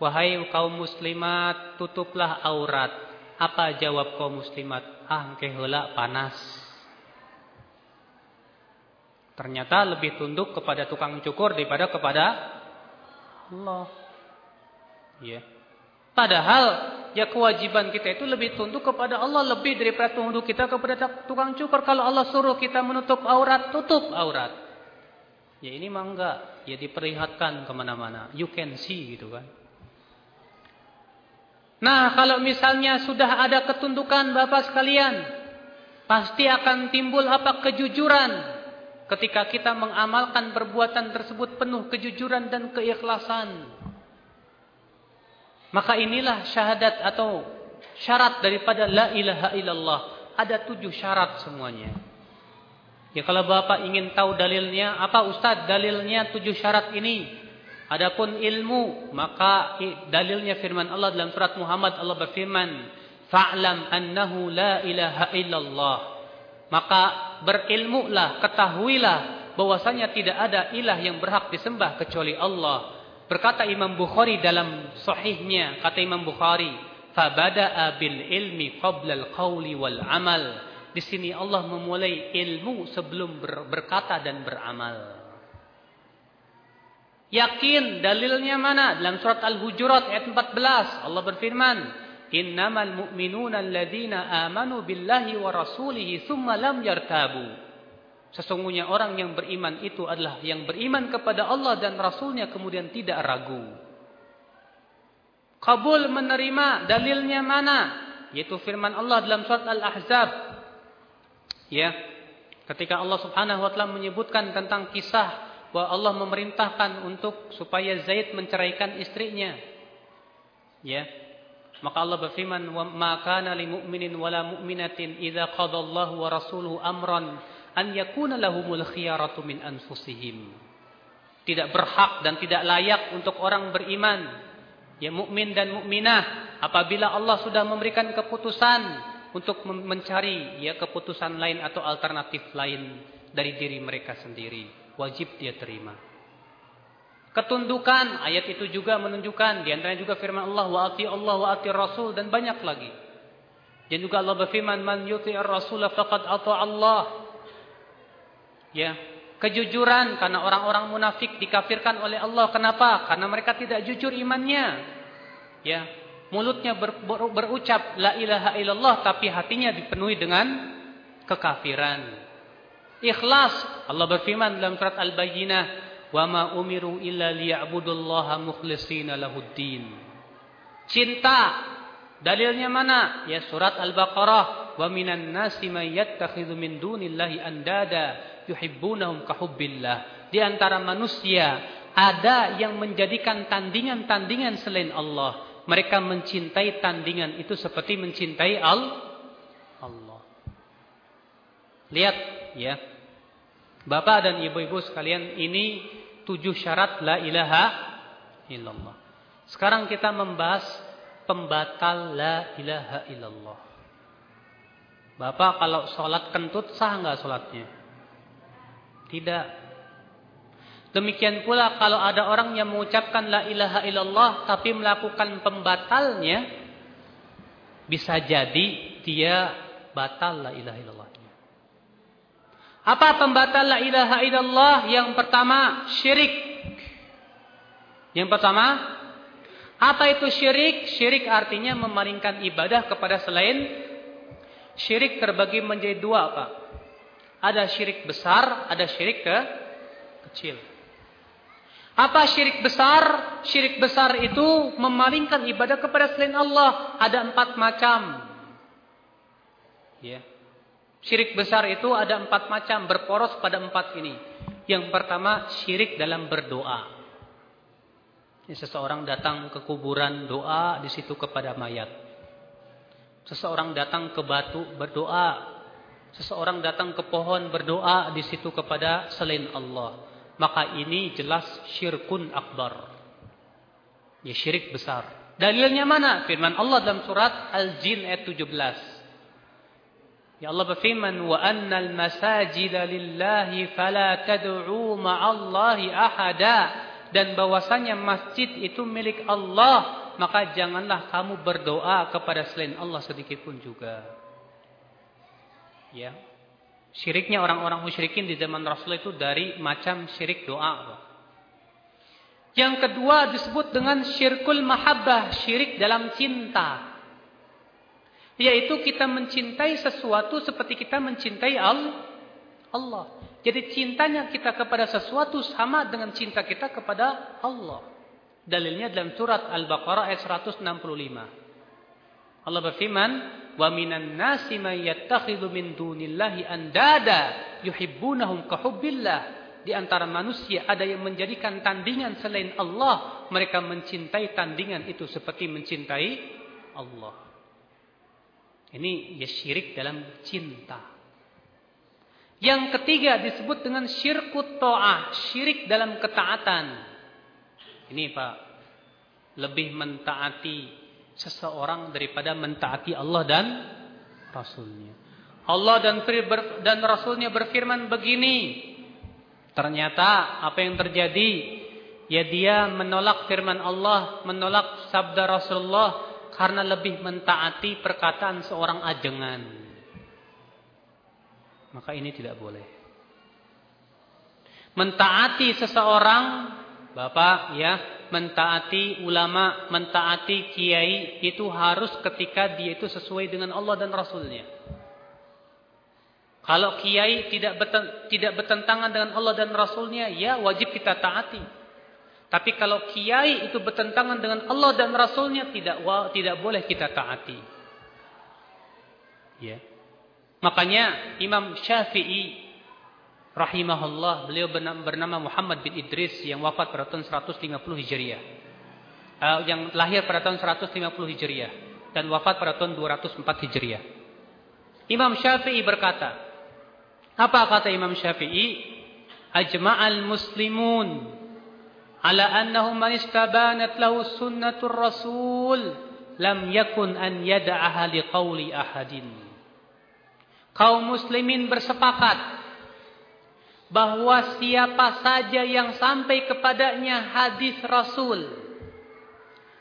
Wahai kaum muslimat, tutuplah aurat. Apa jawab kaum muslimat? Ah, kehola panas. Ternyata lebih tunduk kepada tukang cukur daripada kepada Allah. Ya. Padahal ya kewajiban kita itu lebih tunduk kepada Allah lebih daripada tunduk kita kepada tukang cukur. Kalau Allah suruh kita menutup aurat, tutup aurat. Ya ini mah enggak. Ya diperlihatkan kemana-mana. You can see gitu kan. Nah kalau misalnya sudah ada ketundukan Bapak sekalian. Pasti akan timbul apa? Kejujuran. Ketika kita mengamalkan perbuatan tersebut penuh kejujuran dan keikhlasan. Maka inilah syahadat atau syarat daripada la ilaha illallah. Ada tujuh syarat semuanya. Ya kalau Bapak ingin tahu dalilnya, apa Ustaz dalilnya tujuh syarat ini? Adapun ilmu, maka dalilnya firman Allah dalam surat Muhammad Allah berfirman, "Fa'lam annahu la ilaha illallah." Maka berilmulah, ketahuilah bahwasanya tidak ada ilah yang berhak disembah kecuali Allah. Berkata Imam Bukhari dalam sahihnya, kata Imam Bukhari, "Fabada'a bil ilmi qabla al-qawli wal 'amal." Di sini Allah memulai ilmu sebelum ber, berkata dan beramal. Yakin dalilnya mana? Dalam surat Al-Hujurat ayat 14 Allah berfirman, "Innamal mu'minuna alladzina amanu billahi wa rasulihi tsumma lam yartabu." Sesungguhnya orang yang beriman itu adalah yang beriman kepada Allah dan Rasulnya kemudian tidak ragu. Kabul menerima dalilnya mana? Yaitu firman Allah dalam surat Al-Ahzab Ya. Ketika Allah Subhanahu wa taala menyebutkan tentang kisah bahwa Allah memerintahkan untuk supaya Zaid menceraikan istrinya. Ya. Maka Allah berfirman, "Wa ma kana lil mu'minin wala mu'minatin idza qadallahu wa rasuluhu amran an yakuna lahumul khiyaratu min anfusihim." Tidak berhak dan tidak layak untuk orang beriman, ya mukmin dan mukminah apabila Allah sudah memberikan keputusan untuk mencari ya keputusan lain atau alternatif lain dari diri mereka sendiri. Wajib dia terima. Ketundukan ayat itu juga menunjukkan di antaranya juga firman Allah wa ati Allah wa ati Rasul dan banyak lagi. Dan juga Allah berfirman man yuti'ir rasul faqad ata Allah. Ya, kejujuran karena orang-orang munafik dikafirkan oleh Allah. Kenapa? Karena mereka tidak jujur imannya. Ya, mulutnya ber, ber, berucap la ilaha illallah tapi hatinya dipenuhi dengan kekafiran. Ikhlas Allah berfirman dalam surat Al-Bayyinah, "Wa ma umiru illa liya'budullaha mukhlishina lahuddin." Cinta dalilnya mana? Ya surat Al-Baqarah, "Wa minan nasi may yattakhidhu min dunillahi andada yuhibbunahum kahubbillah." Di antara manusia ada yang menjadikan tandingan-tandingan selain Allah mereka mencintai tandingan itu seperti mencintai Allah. Lihat ya. Bapak dan ibu-ibu sekalian, ini tujuh syarat la ilaha illallah. Sekarang kita membahas pembatal la ilaha illallah. Bapak kalau sholat kentut sah nggak sholatnya? Tidak. Demikian pula kalau ada orang yang mengucapkan la ilaha illallah tapi melakukan pembatalnya bisa jadi dia batal la ilaha illallahnya. Apa pembatal la ilaha illallah? Yang pertama syirik. Yang pertama Apa itu syirik? Syirik artinya memalingkan ibadah kepada selain syirik terbagi menjadi dua, Pak. Ada syirik besar, ada syirik ke kecil. Apa syirik besar? Syirik besar itu memalingkan ibadah kepada selain Allah. Ada empat macam. Ya. Syirik besar itu ada empat macam, berporos pada empat ini. Yang pertama, syirik dalam berdoa. Seseorang datang ke kuburan doa di situ kepada mayat. Seseorang datang ke batu berdoa. Seseorang datang ke pohon berdoa di situ kepada selain Allah. Maka ini jelas syirkun akbar. Ya syirik besar. Dalilnya mana? Firman Allah dalam surat Al-Jin ayat 17. Ya Allah berfirman, "Wa annal masajida lillahi fala tad'u ma'allahi ahada." dan bahwasanya masjid itu milik Allah, maka janganlah kamu berdoa kepada selain Allah sedikit pun juga. Ya. Syiriknya orang-orang musyrikin di zaman Rasul itu dari macam syirik doa. Yang kedua disebut dengan syirkul mahabbah, syirik dalam cinta. Yaitu kita mencintai sesuatu seperti kita mencintai Allah. Jadi cintanya kita kepada sesuatu sama dengan cinta kita kepada Allah. Dalilnya dalam surat Al-Baqarah ayat 165. Allah berfirman, "Wa minan nasi may yattakhidhu min dunillahi andada yuhibbunahum ka hubbillah." Di antara manusia ada yang menjadikan tandingan selain Allah, mereka mencintai tandingan itu seperti mencintai Allah. Ini ya syirik dalam cinta. Yang ketiga disebut dengan syirkut to'ah. Syirik dalam ketaatan. Ini Pak. Lebih mentaati seseorang daripada mentaati Allah dan Rasulnya. Allah dan, dan Rasulnya berfirman begini. Ternyata apa yang terjadi? Ya dia menolak firman Allah. Menolak sabda Rasulullah. Karena lebih mentaati perkataan seorang ajengan. Maka ini tidak boleh. Mentaati seseorang, Bapak ya, mentaati ulama, mentaati kiai itu harus ketika dia itu sesuai dengan Allah dan Rasulnya. Kalau kiai tidak tidak bertentangan dengan Allah dan Rasulnya, ya wajib kita taati. Tapi kalau kiai itu bertentangan dengan Allah dan Rasulnya, tidak tidak boleh kita taati. Ya. Makanya Imam Syafi'i rahimahullah beliau bernama Muhammad bin Idris yang wafat pada tahun 150 Hijriah. Uh, yang lahir pada tahun 150 Hijriah dan wafat pada tahun 204 Hijriah. Imam Syafi'i berkata, apa kata Imam Syafi'i? Ajma'al muslimun ala annahu man istabanat lahu sunnatur rasul lam yakun an yada'aha liqauli ahadin kaum muslimin bersepakat bahwa siapa saja yang sampai kepadanya hadis Rasul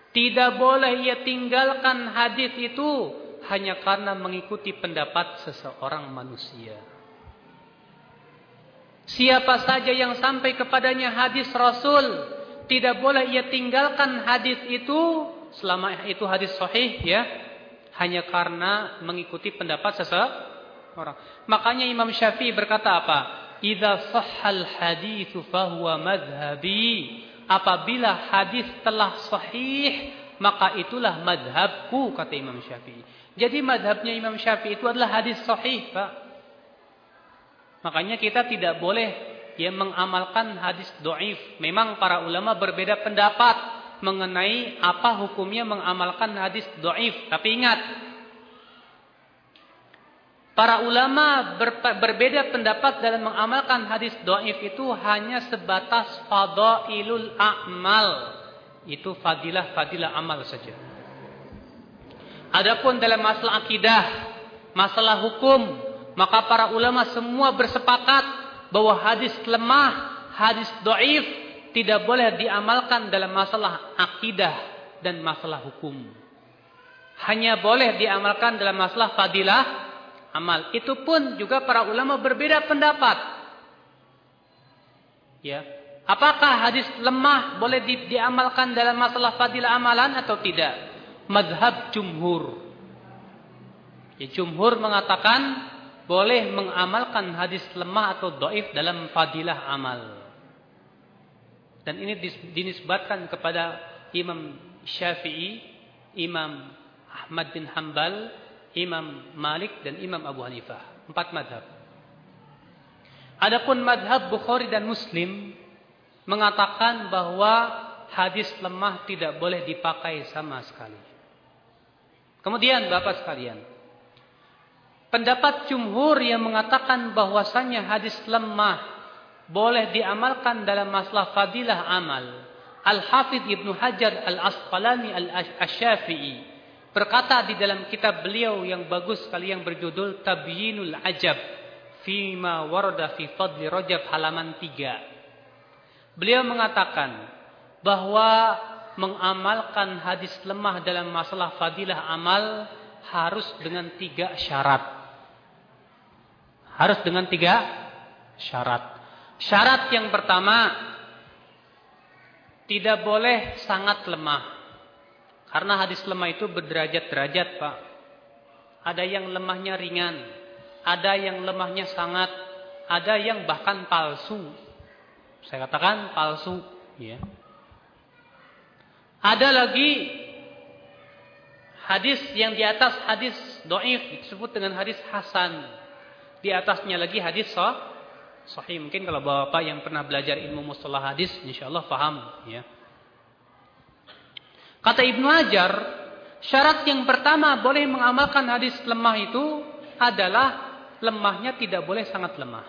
tidak boleh ia tinggalkan hadis itu hanya karena mengikuti pendapat seseorang manusia. Siapa saja yang sampai kepadanya hadis Rasul tidak boleh ia tinggalkan hadis itu selama itu hadis sahih ya hanya karena mengikuti pendapat seseorang orang. Makanya Imam Syafi'i berkata apa? Idza sahhal haditsu fahuwa madhhabi. Apabila hadis telah sahih, maka itulah madhabku kata Imam Syafi'i. Jadi madhabnya Imam Syafi'i itu adalah hadis sahih, Pak. Makanya kita tidak boleh ya mengamalkan hadis doif. Memang para ulama berbeda pendapat mengenai apa hukumnya mengamalkan hadis doif. Tapi ingat, Para ulama ber, berbeda pendapat dalam mengamalkan hadis doif itu hanya sebatas fadailul a'mal. Itu fadilah-fadilah amal saja. Adapun dalam masalah akidah, masalah hukum, maka para ulama semua bersepakat bahwa hadis lemah, hadis doif tidak boleh diamalkan dalam masalah akidah dan masalah hukum. Hanya boleh diamalkan dalam masalah fadilah amal. Itu pun juga para ulama berbeda pendapat. Ya. Apakah hadis lemah boleh di, diamalkan dalam masalah fadilah amalan atau tidak? Madhab jumhur. Ya, jumhur mengatakan boleh mengamalkan hadis lemah atau doif dalam fadilah amal. Dan ini dinisbatkan kepada Imam Syafi'i, Imam Ahmad bin Hanbal, Imam Malik dan Imam Abu Hanifah. Empat madhab. Adapun madhab Bukhari dan Muslim mengatakan bahwa hadis lemah tidak boleh dipakai sama sekali. Kemudian Bapak sekalian, Pendapat jumhur yang mengatakan bahwasanya hadis lemah boleh diamalkan dalam masalah fadilah amal. Al-Hafidh Ibnu Hajar Al-Asqalani Al-Asyafi'i berkata di dalam kitab beliau yang bagus sekali yang berjudul Tabyinul Ajab fima warada fi fadli Rajab halaman 3. Beliau mengatakan bahwa mengamalkan hadis lemah dalam masalah fadilah amal harus dengan tiga syarat. Harus dengan tiga syarat. Syarat yang pertama, tidak boleh sangat lemah. Karena hadis lemah itu berderajat-derajat, Pak. Ada yang lemahnya ringan, ada yang lemahnya sangat, ada yang bahkan palsu. Saya katakan palsu, ya. Ada lagi hadis yang di atas hadis doif disebut dengan hadis hasan. Di atasnya lagi hadis sah, sahih. Mungkin kalau bapak yang pernah belajar ilmu mustalah hadis, insyaallah paham. Ya. Kata Ibnu Hajar, syarat yang pertama boleh mengamalkan hadis lemah itu adalah lemahnya tidak boleh sangat lemah.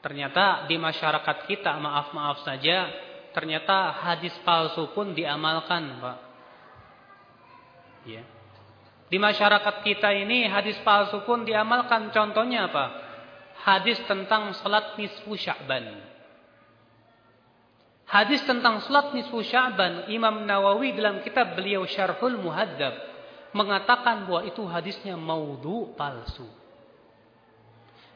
Ternyata di masyarakat kita, maaf-maaf saja, ternyata hadis palsu pun diamalkan, Pak. Ya. Di masyarakat kita ini hadis palsu pun diamalkan. Contohnya apa? Hadis tentang salat nisfu Sya'ban. Hadis tentang salat nisfu Sya'ban, Imam Nawawi dalam kitab beliau Syarhul Muhadzab mengatakan bahwa itu hadisnya maudhu palsu.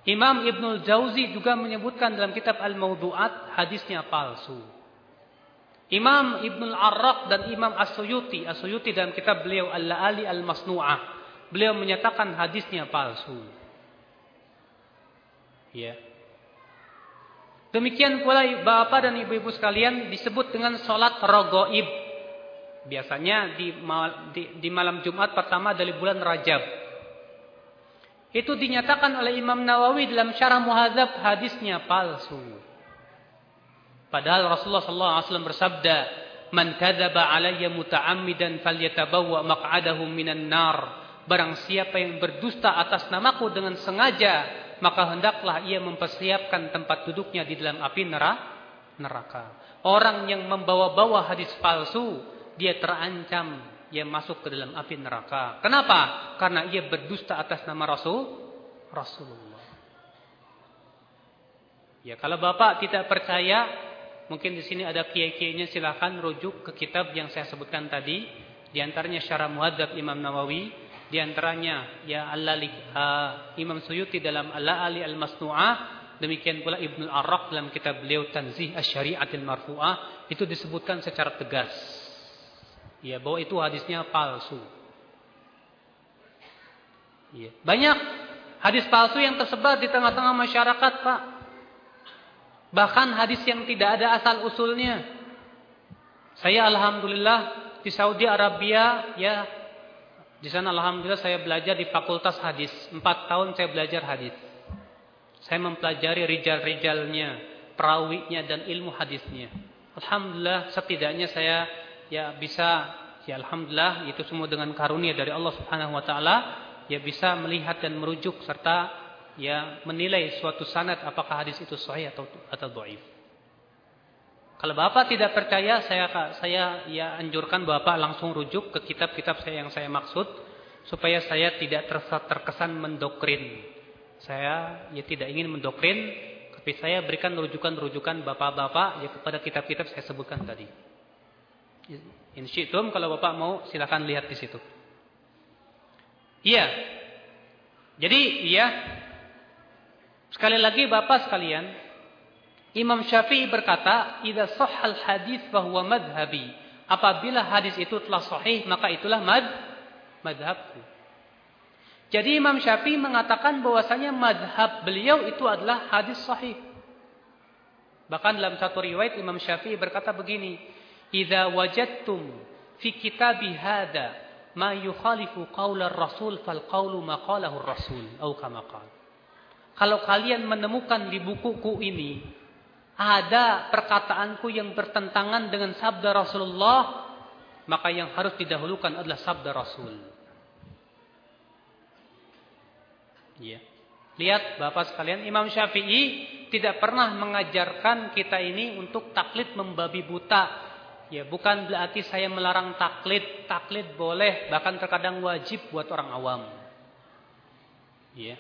Imam Ibnul Jauzi juga menyebutkan dalam kitab Al-Mawdu'at hadisnya palsu. Imam Ibnul Arraq dan Imam As-Suyuti, As-Suyuti dalam kitab beliau Al-La'ali Al-Masnu'ah, beliau menyatakan hadisnya palsu. Ya. Demikian pula Bapak dan Ibu-ibu sekalian disebut dengan salat rogoib. Biasanya di, di, di malam Jumat pertama dari bulan Rajab. Itu dinyatakan oleh Imam Nawawi dalam syarah muhadzab hadisnya palsu. Padahal Rasulullah SAW bersabda, "Man kadzaba alayya muta'ammidan falyatabawwa maq'adahu minan nar." Barang siapa yang berdusta atas namaku dengan sengaja, maka hendaklah ia mempersiapkan tempat duduknya di dalam api neraka. Orang yang membawa-bawa hadis palsu, dia terancam ia masuk ke dalam api neraka. Kenapa? Karena ia berdusta atas nama Rasul Rasulullah. Ya, kalau Bapak tidak percaya, Mungkin di sini ada kiai-kiainya silakan rujuk ke kitab yang saya sebutkan tadi. Di antaranya Syarah Muhadzab Imam Nawawi, di antaranya ya Al-Lali uh, Imam Suyuti dalam Al-Ali Al-Masnu'ah, demikian pula Ibnu Arraq dalam kitab beliau Tanzih Asy-Syari'atil Marfu'ah, itu disebutkan secara tegas. Ya, bahwa itu hadisnya palsu. Ya. Banyak hadis palsu yang tersebar di tengah-tengah masyarakat, Pak. Bahkan hadis yang tidak ada asal usulnya. Saya alhamdulillah di Saudi Arabia ya di sana alhamdulillah saya belajar di fakultas hadis. Empat tahun saya belajar hadis. Saya mempelajari rijal-rijalnya, perawinya dan ilmu hadisnya. Alhamdulillah setidaknya saya ya bisa ya alhamdulillah itu semua dengan karunia dari Allah Subhanahu wa taala ya bisa melihat dan merujuk serta ya menilai suatu sanad apakah hadis itu sahih atau atau dhaif. Kalau Bapak tidak percaya, saya saya ya anjurkan Bapak langsung rujuk ke kitab-kitab saya yang saya maksud supaya saya tidak terkesan mendoktrin. Saya ya tidak ingin mendoktrin, tapi saya berikan rujukan-rujukan Bapak-bapak ya kepada kitab-kitab saya sebutkan tadi. Insyitum kalau Bapak mau silakan lihat di situ. Iya. Jadi iya Sekali lagi Bapak sekalian, Imam Syafi'i berkata, "Idza sahhal hadis bahwa madhabi." Apabila hadis itu telah sahih, maka itulah mad madhabku. Jadi Imam Syafi'i mengatakan bahwasanya madhab beliau itu adalah hadis sahih. Bahkan dalam satu riwayat Imam Syafi'i berkata begini, "Idza wajadtum fi kitabi hadza ma yukhalifu qaular rasul fal qaulu ma qalahu rasul atau kama qala." Kalau kalian menemukan di bukuku ini ada perkataanku yang bertentangan dengan sabda Rasulullah, maka yang harus didahulukan adalah sabda Rasul. Ya. Lihat Bapak sekalian, Imam Syafi'i tidak pernah mengajarkan kita ini untuk taklid membabi buta. Ya, bukan berarti saya melarang taklid. Taklid boleh, bahkan terkadang wajib buat orang awam. Ya.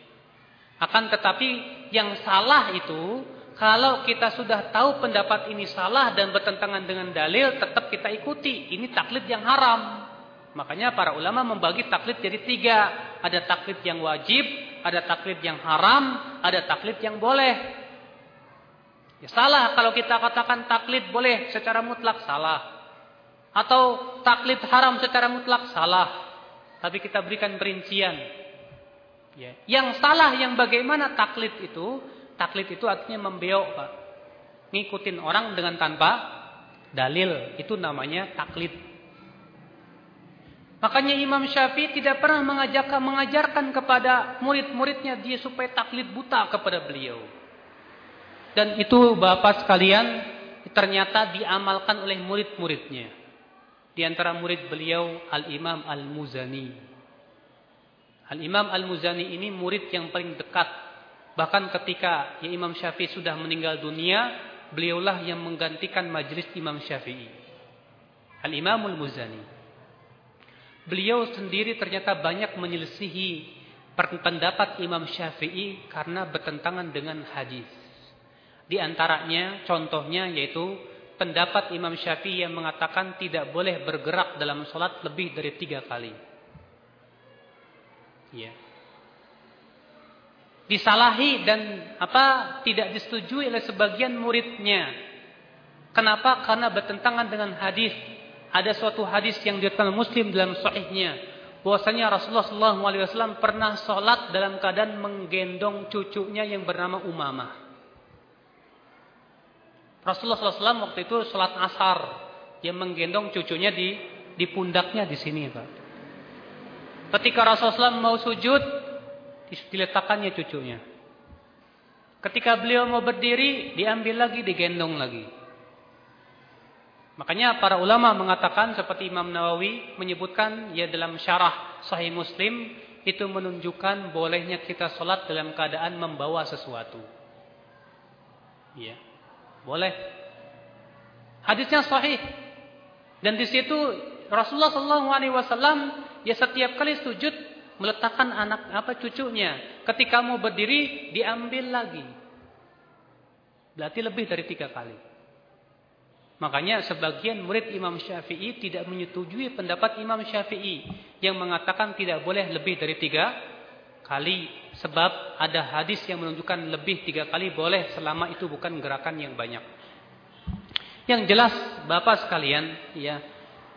Akan tetapi yang salah itu kalau kita sudah tahu pendapat ini salah dan bertentangan dengan dalil, tetap kita ikuti. Ini taklid yang haram. Makanya para ulama membagi taklid jadi tiga. Ada taklid yang wajib, ada taklid yang haram, ada taklid yang boleh. Ya, salah kalau kita katakan taklid boleh secara mutlak salah. Atau taklid haram secara mutlak salah. Tapi kita berikan perincian. Ya. Yang salah yang bagaimana taklid itu Taklid itu artinya membeok, Pak. Ngikutin orang dengan tanpa dalil. Itu namanya taklid. Makanya Imam Syafi'i tidak pernah mengajarkan, mengajarkan kepada murid-muridnya dia supaya taklid buta kepada beliau. Dan itu Bapak sekalian ternyata diamalkan oleh murid-muridnya. Di antara murid beliau Al-Imam Al-Muzani. Al-Imam Al-Muzani ini murid yang paling dekat Bahkan ketika ya Imam Syafi'i sudah meninggal dunia, beliaulah yang menggantikan majelis Imam Syafi'i. Al-Imamul Muzani. Beliau sendiri ternyata banyak menyelisihi pendapat Imam Syafi'i karena bertentangan dengan hadis. Di antaranya contohnya yaitu pendapat Imam Syafi'i yang mengatakan tidak boleh bergerak dalam sholat lebih dari tiga kali. Ya disalahi dan apa tidak disetujui oleh sebagian muridnya. Kenapa? Karena bertentangan dengan hadis. Ada suatu hadis yang diriwayatkan Muslim dalam sahihnya bahwasanya Rasulullah SAW pernah sholat dalam keadaan menggendong cucunya yang bernama Umamah. Rasulullah SAW waktu itu sholat asar yang menggendong cucunya di di pundaknya di sini, Pak. Ketika Rasulullah SAW mau sujud, diletakkannya cucunya. Ketika beliau mau berdiri, diambil lagi, digendong lagi. Makanya para ulama mengatakan seperti Imam Nawawi menyebutkan ya dalam syarah Sahih Muslim itu menunjukkan bolehnya kita sholat dalam keadaan membawa sesuatu. Ya, boleh. Hadisnya sahih. Dan di situ Rasulullah SAW ya setiap kali sujud meletakkan anak apa cucunya. Ketika mau berdiri diambil lagi. Berarti lebih dari tiga kali. Makanya sebagian murid Imam Syafi'i tidak menyetujui pendapat Imam Syafi'i yang mengatakan tidak boleh lebih dari tiga kali. Sebab ada hadis yang menunjukkan lebih tiga kali boleh selama itu bukan gerakan yang banyak. Yang jelas Bapak sekalian, ya,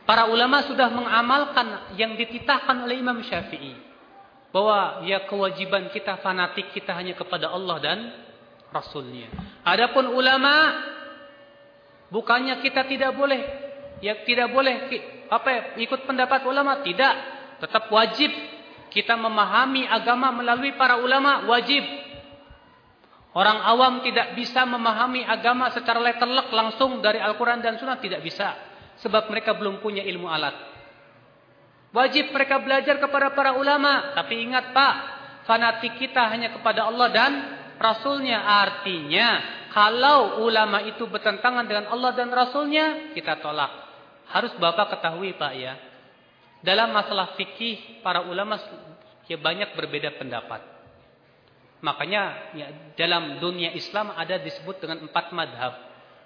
para ulama sudah mengamalkan yang dititahkan oleh Imam Syafi'i bahwa ya kewajiban kita fanatik kita hanya kepada Allah dan Rasulnya. Adapun ulama bukannya kita tidak boleh ya tidak boleh apa ya, ikut pendapat ulama tidak. Tetap wajib kita memahami agama melalui para ulama wajib. Orang awam tidak bisa memahami agama secara letterlek langsung dari Al-Quran dan Sunnah tidak bisa. Sebab mereka belum punya ilmu alat Wajib mereka belajar kepada para ulama. Tapi ingat Pak, fanatik kita hanya kepada Allah dan Rasulnya. Artinya, kalau ulama itu bertentangan dengan Allah dan Rasulnya, kita tolak. Harus Bapak ketahui Pak ya. Dalam masalah fikih, para ulama ya banyak berbeda pendapat. Makanya ya, dalam dunia Islam ada disebut dengan empat madhab.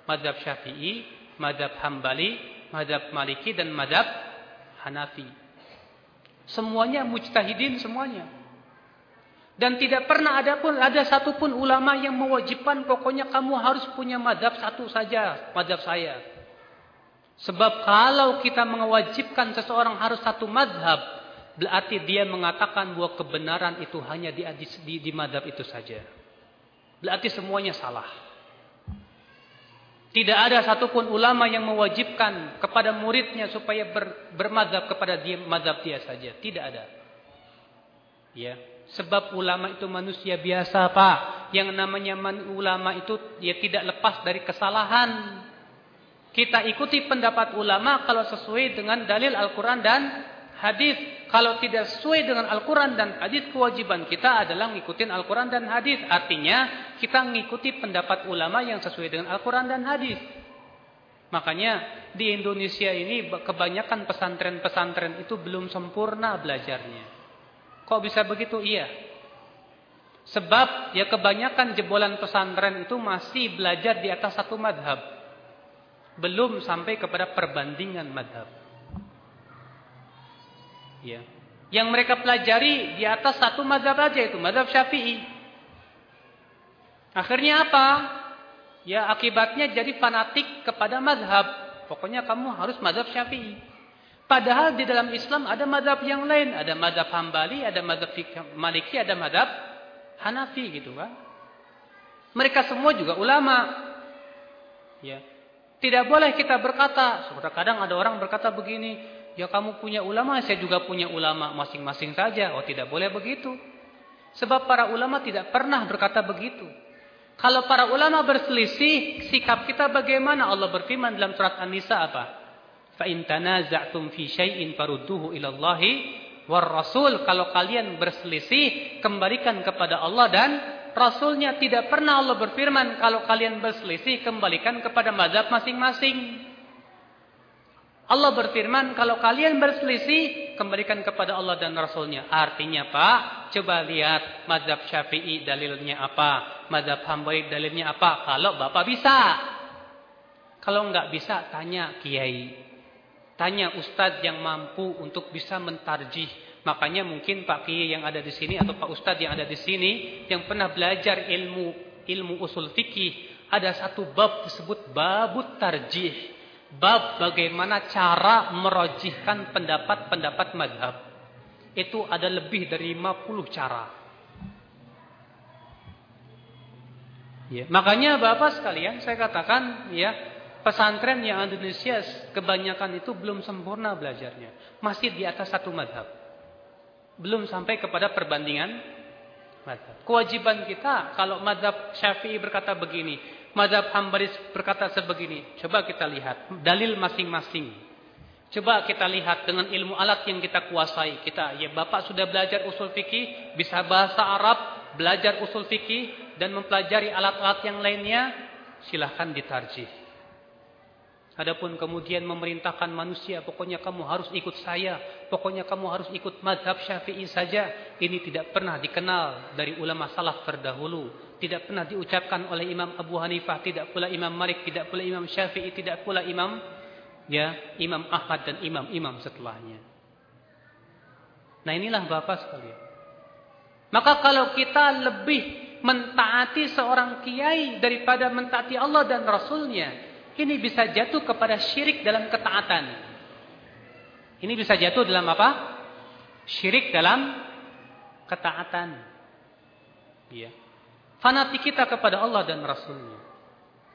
Madhab syafi'i, madhab hambali, madhab maliki, dan madhab hanafi. Semuanya mujtahidin semuanya. Dan tidak pernah ada pun ada satupun ulama yang mewajibkan pokoknya kamu harus punya madhab satu saja, madhab saya. Sebab kalau kita mewajibkan seseorang harus satu madhab, berarti dia mengatakan bahwa kebenaran itu hanya di, di, di madhab itu saja. Berarti semuanya salah. Tidak ada satupun ulama yang mewajibkan kepada muridnya supaya ber, bermadhab kepada dia, madhab dia saja. Tidak ada. Ya. Sebab ulama itu manusia biasa, Pak. Yang namanya ulama itu dia tidak lepas dari kesalahan. Kita ikuti pendapat ulama kalau sesuai dengan dalil Al-Quran dan hadis. Kalau tidak sesuai dengan Al-Quran dan hadis, kewajiban kita adalah mengikuti Al-Quran dan hadis. Artinya, kita mengikuti pendapat ulama yang sesuai dengan Al-Quran dan hadis. Makanya di Indonesia ini kebanyakan pesantren-pesantren itu belum sempurna belajarnya. Kok bisa begitu? Iya. Sebab ya kebanyakan jebolan pesantren itu masih belajar di atas satu madhab. Belum sampai kepada perbandingan madhab. Ya. Yang mereka pelajari di atas satu madhab aja itu, madhab syafi'i. Akhirnya apa? Ya akibatnya jadi fanatik kepada madhab. Pokoknya kamu harus madhab syafi'i. Padahal di dalam Islam ada madhab yang lain. Ada madhab hambali, ada madhab maliki, ada madhab hanafi gitu kan. Mereka semua juga ulama. Ya. Tidak boleh kita berkata, kadang ada orang berkata begini, ya kamu punya ulama, saya juga punya ulama masing-masing saja. Oh tidak boleh begitu. Sebab para ulama tidak pernah berkata begitu. Kalau para ulama berselisih, sikap kita bagaimana? Allah berfirman dalam surat An-Nisa apa? fa in tanaza'tum fi syai'in farudduhu ila Allahi war rasul kalau kalian berselisih kembalikan kepada Allah dan rasulnya tidak pernah Allah berfirman kalau kalian berselisih kembalikan kepada mazhab masing-masing Allah berfirman kalau kalian berselisih kembalikan kepada Allah dan Rasulnya. Artinya Pak, coba lihat mazhab Syafi'i dalilnya apa, mazhab Hambali dalilnya apa. Kalau Bapak bisa, kalau enggak bisa tanya Kiai. Tanya ustadz yang mampu untuk bisa mentarjih. Makanya mungkin Pak Kiai yang ada di sini atau Pak Ustadz yang ada di sini yang pernah belajar ilmu ilmu usul fikih ada satu bab disebut babut tarjih. Bab bagaimana cara merojihkan pendapat-pendapat madhab. Itu ada lebih dari 50 cara. Ya, makanya Bapak sekalian saya katakan ya pesantren yang Indonesia kebanyakan itu belum sempurna belajarnya. Masih di atas satu madhab. Belum sampai kepada perbandingan madhab. Kewajiban kita kalau madhab syafi'i berkata begini. Madhab hambali berkata sebegini. Coba kita lihat. Dalil masing-masing. Coba kita lihat dengan ilmu alat yang kita kuasai. Kita, ya Bapak sudah belajar usul fikih, bisa bahasa Arab, belajar usul fikih, dan mempelajari alat-alat yang lainnya, silahkan ditarjih. Adapun kemudian memerintahkan manusia, pokoknya kamu harus ikut saya, pokoknya kamu harus ikut madhab syafi'i saja. Ini tidak pernah dikenal dari ulama salaf terdahulu. Tidak pernah diucapkan oleh Imam Abu Hanifah, tidak pula Imam Malik, tidak pula Imam Syafi'i, tidak pula Imam ya Imam Ahmad dan imam-imam setelahnya. Nah inilah Bapak sekalian. Maka kalau kita lebih mentaati seorang kiai daripada mentaati Allah dan Rasulnya, ini bisa jatuh kepada syirik dalam ketaatan. Ini bisa jatuh dalam apa? Syirik dalam ketaatan. Ya. Fanatik kita kepada Allah dan Rasulnya.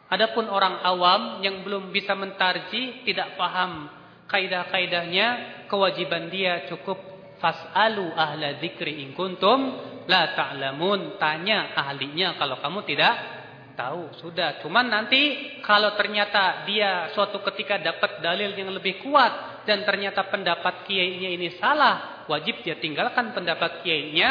Adapun orang awam yang belum bisa mentarji, tidak paham kaidah-kaidahnya, kewajiban dia cukup fas'alu ahla dzikri in kuntum la ta'lamun. Tanya ahlinya kalau kamu tidak tahu sudah. Cuman nanti kalau ternyata dia suatu ketika dapat dalil yang lebih kuat dan ternyata pendapat kiainya ini salah wajib dia tinggalkan pendapat kiainya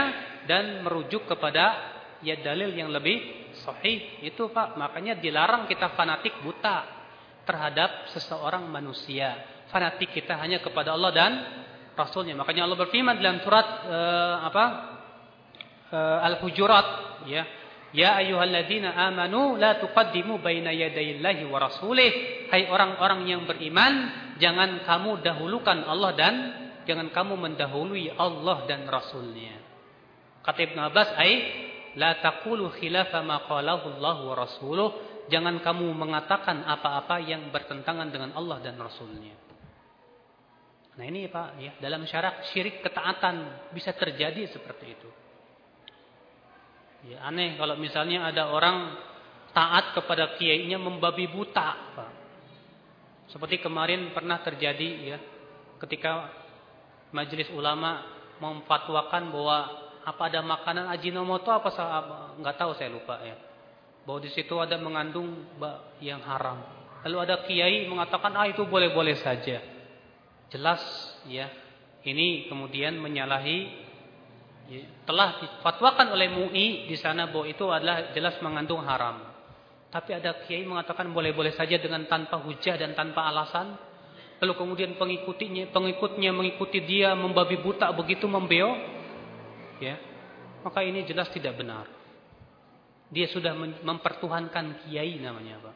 dan merujuk kepada ya dalil yang lebih sahih. Itu Pak. Makanya dilarang kita fanatik buta terhadap seseorang manusia. Fanatik kita hanya kepada Allah dan Rasulnya. Makanya Allah berfirman dalam surat uh, apa uh, Al-Hujurat ya Ya ayyuhalladzina amanu la tuqaddimu baina yadayillahi wa rasulih. Hai orang-orang yang beriman, jangan kamu dahulukan Allah dan jangan kamu mendahului Allah dan Rasulnya. Kata Ibn Abbas, "Ai la taqulu khilafa ma qalahu Allah wa rasuluh." Jangan kamu mengatakan apa-apa yang bertentangan dengan Allah dan Rasulnya. Nah ini Pak, ya, dalam syarat syirik ketaatan bisa terjadi seperti itu. Ya, aneh kalau misalnya ada orang taat kepada kiainya membabi buta, Pak. Seperti kemarin pernah terjadi ya, ketika majelis ulama memfatwakan bahwa apa ada makanan ajinomoto apa nggak tahu saya lupa ya bahwa di situ ada mengandung yang haram. Lalu ada kiai mengatakan ah itu boleh-boleh saja. Jelas ya. Ini kemudian menyalahi ya, telah difatwakan oleh MUI di sana bahwa itu adalah jelas mengandung haram. Tapi ada kiai mengatakan boleh-boleh saja dengan tanpa hujah dan tanpa alasan. Lalu kemudian pengikutnya pengikutnya mengikuti dia membabi buta begitu membeo. Ya. Maka ini jelas tidak benar. Dia sudah mempertuhankan kiai namanya, Pak.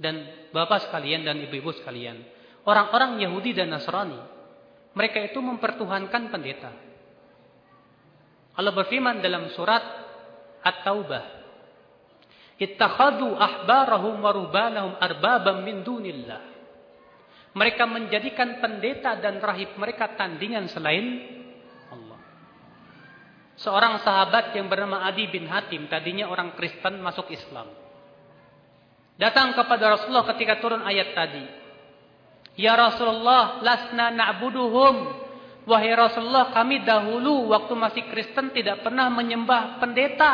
Dan Bapak sekalian dan Ibu-ibu sekalian, orang-orang Yahudi dan Nasrani, mereka itu mempertuhankan pendeta. Allah berfirman dalam surat At-Taubah, "Ittakhadhu ahbarahum wa rubanahum arbaban min dunillah." Mereka menjadikan pendeta dan rahib mereka tandingan selain Seorang sahabat yang bernama Adi bin Hatim, tadinya orang Kristen masuk Islam. Datang kepada Rasulullah ketika turun ayat tadi. Ya Rasulullah, lasna na'buduhum. Wahai Rasulullah, kami dahulu waktu masih Kristen tidak pernah menyembah pendeta.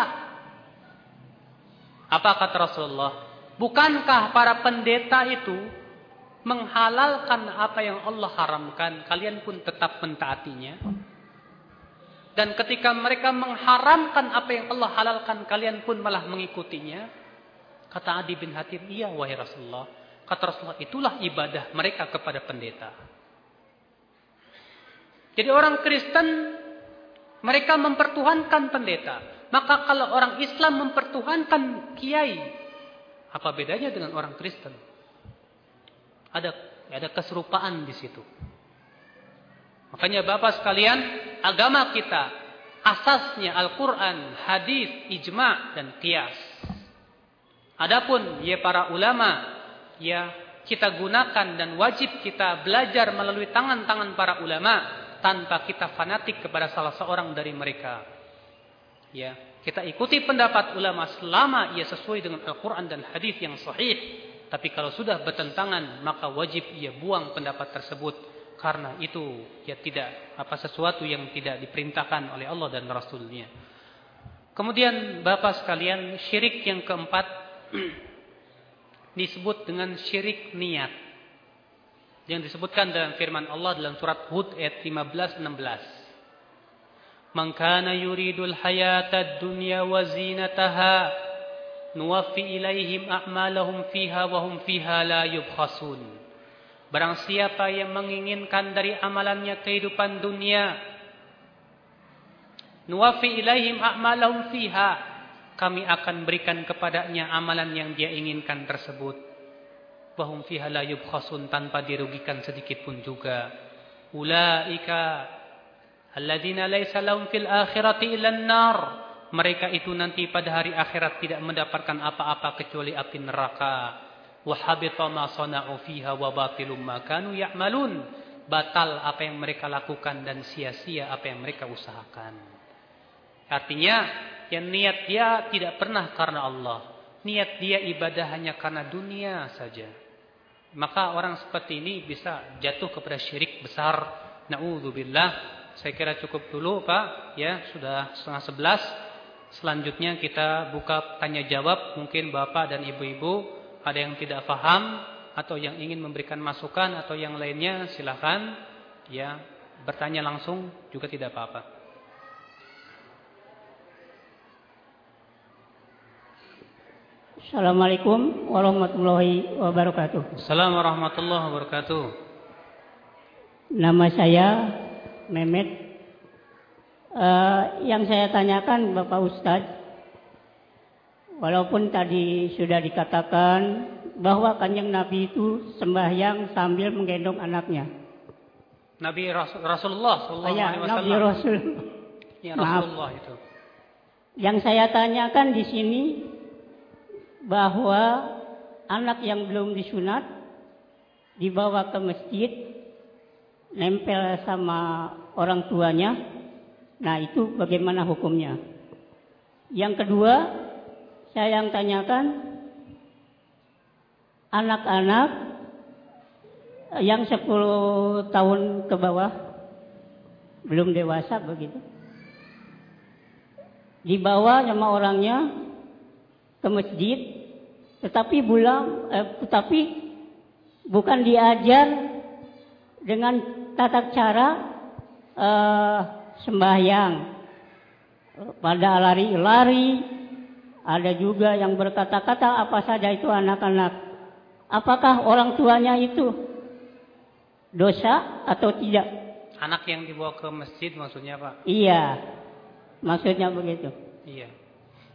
Apa kata Rasulullah? Bukankah para pendeta itu menghalalkan apa yang Allah haramkan, kalian pun tetap mentaatinya? Dan ketika mereka mengharamkan apa yang Allah halalkan, kalian pun malah mengikutinya. Kata Adi bin Hatim, iya wahai Rasulullah. Kata Rasulullah, itulah ibadah mereka kepada pendeta. Jadi orang Kristen, mereka mempertuhankan pendeta. Maka kalau orang Islam mempertuhankan kiai, apa bedanya dengan orang Kristen? Ada ada keserupaan di situ. Makanya Bapak sekalian, agama kita asasnya Al-Qur'an, hadis, ijma dan qiyas. Adapun ya para ulama ya kita gunakan dan wajib kita belajar melalui tangan-tangan para ulama tanpa kita fanatik kepada salah seorang dari mereka. Ya, kita ikuti pendapat ulama selama ia sesuai dengan Al-Qur'an dan hadis yang sahih. Tapi kalau sudah bertentangan maka wajib ia buang pendapat tersebut karena itu ya tidak apa sesuatu yang tidak diperintahkan oleh Allah dan Rasulnya. Kemudian Bapak sekalian syirik yang keempat <clears throat> disebut dengan syirik niat. Yang disebutkan dalam firman Allah dalam surat Hud ayat 15 16. Man kana yuridul hayatad dunya wa zinataha nuwaffi ilaihim a'malahum fiha wa hum fiha la yubkhasun. Barang siapa yang menginginkan dari amalannya kehidupan dunia. Nuwafi ilaihim a'malahum fiha. Kami akan berikan kepadanya amalan yang dia inginkan tersebut. Wahum fiha la yubkhasun tanpa dirugikan sedikit pun juga. Ulaika alladina laysa lahum fil akhirati ilan nar. Mereka itu nanti pada hari akhirat tidak mendapatkan apa-apa kecuali api neraka. Wa habita ma sana'u fiha wa batilum ma kanu ya'malun. Batal apa yang mereka lakukan dan sia-sia apa yang mereka usahakan. Artinya yang niat dia tidak pernah karena Allah. Niat dia ibadah hanya karena dunia saja maka orang seperti ini bisa jatuh kepada syirik besar. Naudzubillah. Saya kira cukup dulu Pak. Ya sudah setengah sebelas. Selanjutnya kita buka tanya jawab. Mungkin Bapak dan Ibu-ibu ada yang tidak paham atau yang ingin memberikan masukan atau yang lainnya silakan. Ya bertanya langsung juga tidak apa-apa. Assalamualaikum warahmatullahi wabarakatuh. Assalamualaikum warahmatullahi wabarakatuh. Nama saya Mehmet. Uh, yang saya tanyakan Bapak Ustadz, Walaupun tadi sudah dikatakan bahwa kanjeng Nabi itu sembahyang sambil menggendong anaknya. Nabi Rasul, Rasulullah Sallallahu ya, Alaihi Wasallam. Nabi Rasul. Ya Maaf. Rasulullah itu. Yang saya tanyakan di sini bahwa anak yang belum disunat dibawa ke masjid nempel sama orang tuanya. Nah, itu bagaimana hukumnya? Yang kedua, saya yang tanyakan anak-anak yang 10 tahun ke bawah belum dewasa begitu dibawa sama orangnya ke masjid tetapi bulan eh, tetapi bukan diajar dengan tata cara eh, sembahyang pada lari-lari ada juga yang berkata-kata apa saja itu anak-anak apakah orang tuanya itu dosa atau tidak Anak yang dibawa ke masjid maksudnya Pak? iya maksudnya begitu Iya.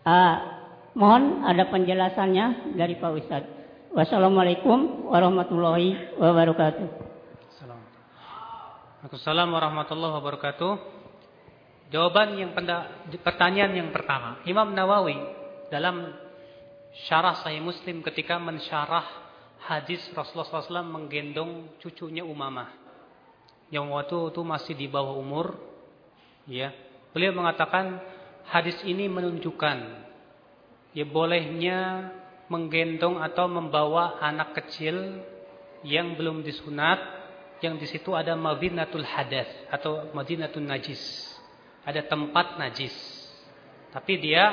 Ah, mohon ada penjelasannya dari Pak Ustadz. Wassalamualaikum warahmatullahi wabarakatuh. Assalamualaikum warahmatullahi wabarakatuh. Jawaban yang pertanyaan yang pertama, Imam Nawawi dalam syarah Sahih Muslim ketika mensyarah hadis Rasulullah SAW menggendong cucunya Umamah yang waktu itu masih di bawah umur, ya. Beliau mengatakan hadis ini menunjukkan ya bolehnya menggendong atau membawa anak kecil yang belum disunat yang di situ ada madinatul hadas atau madinatul najis. Ada tempat najis. Tapi dia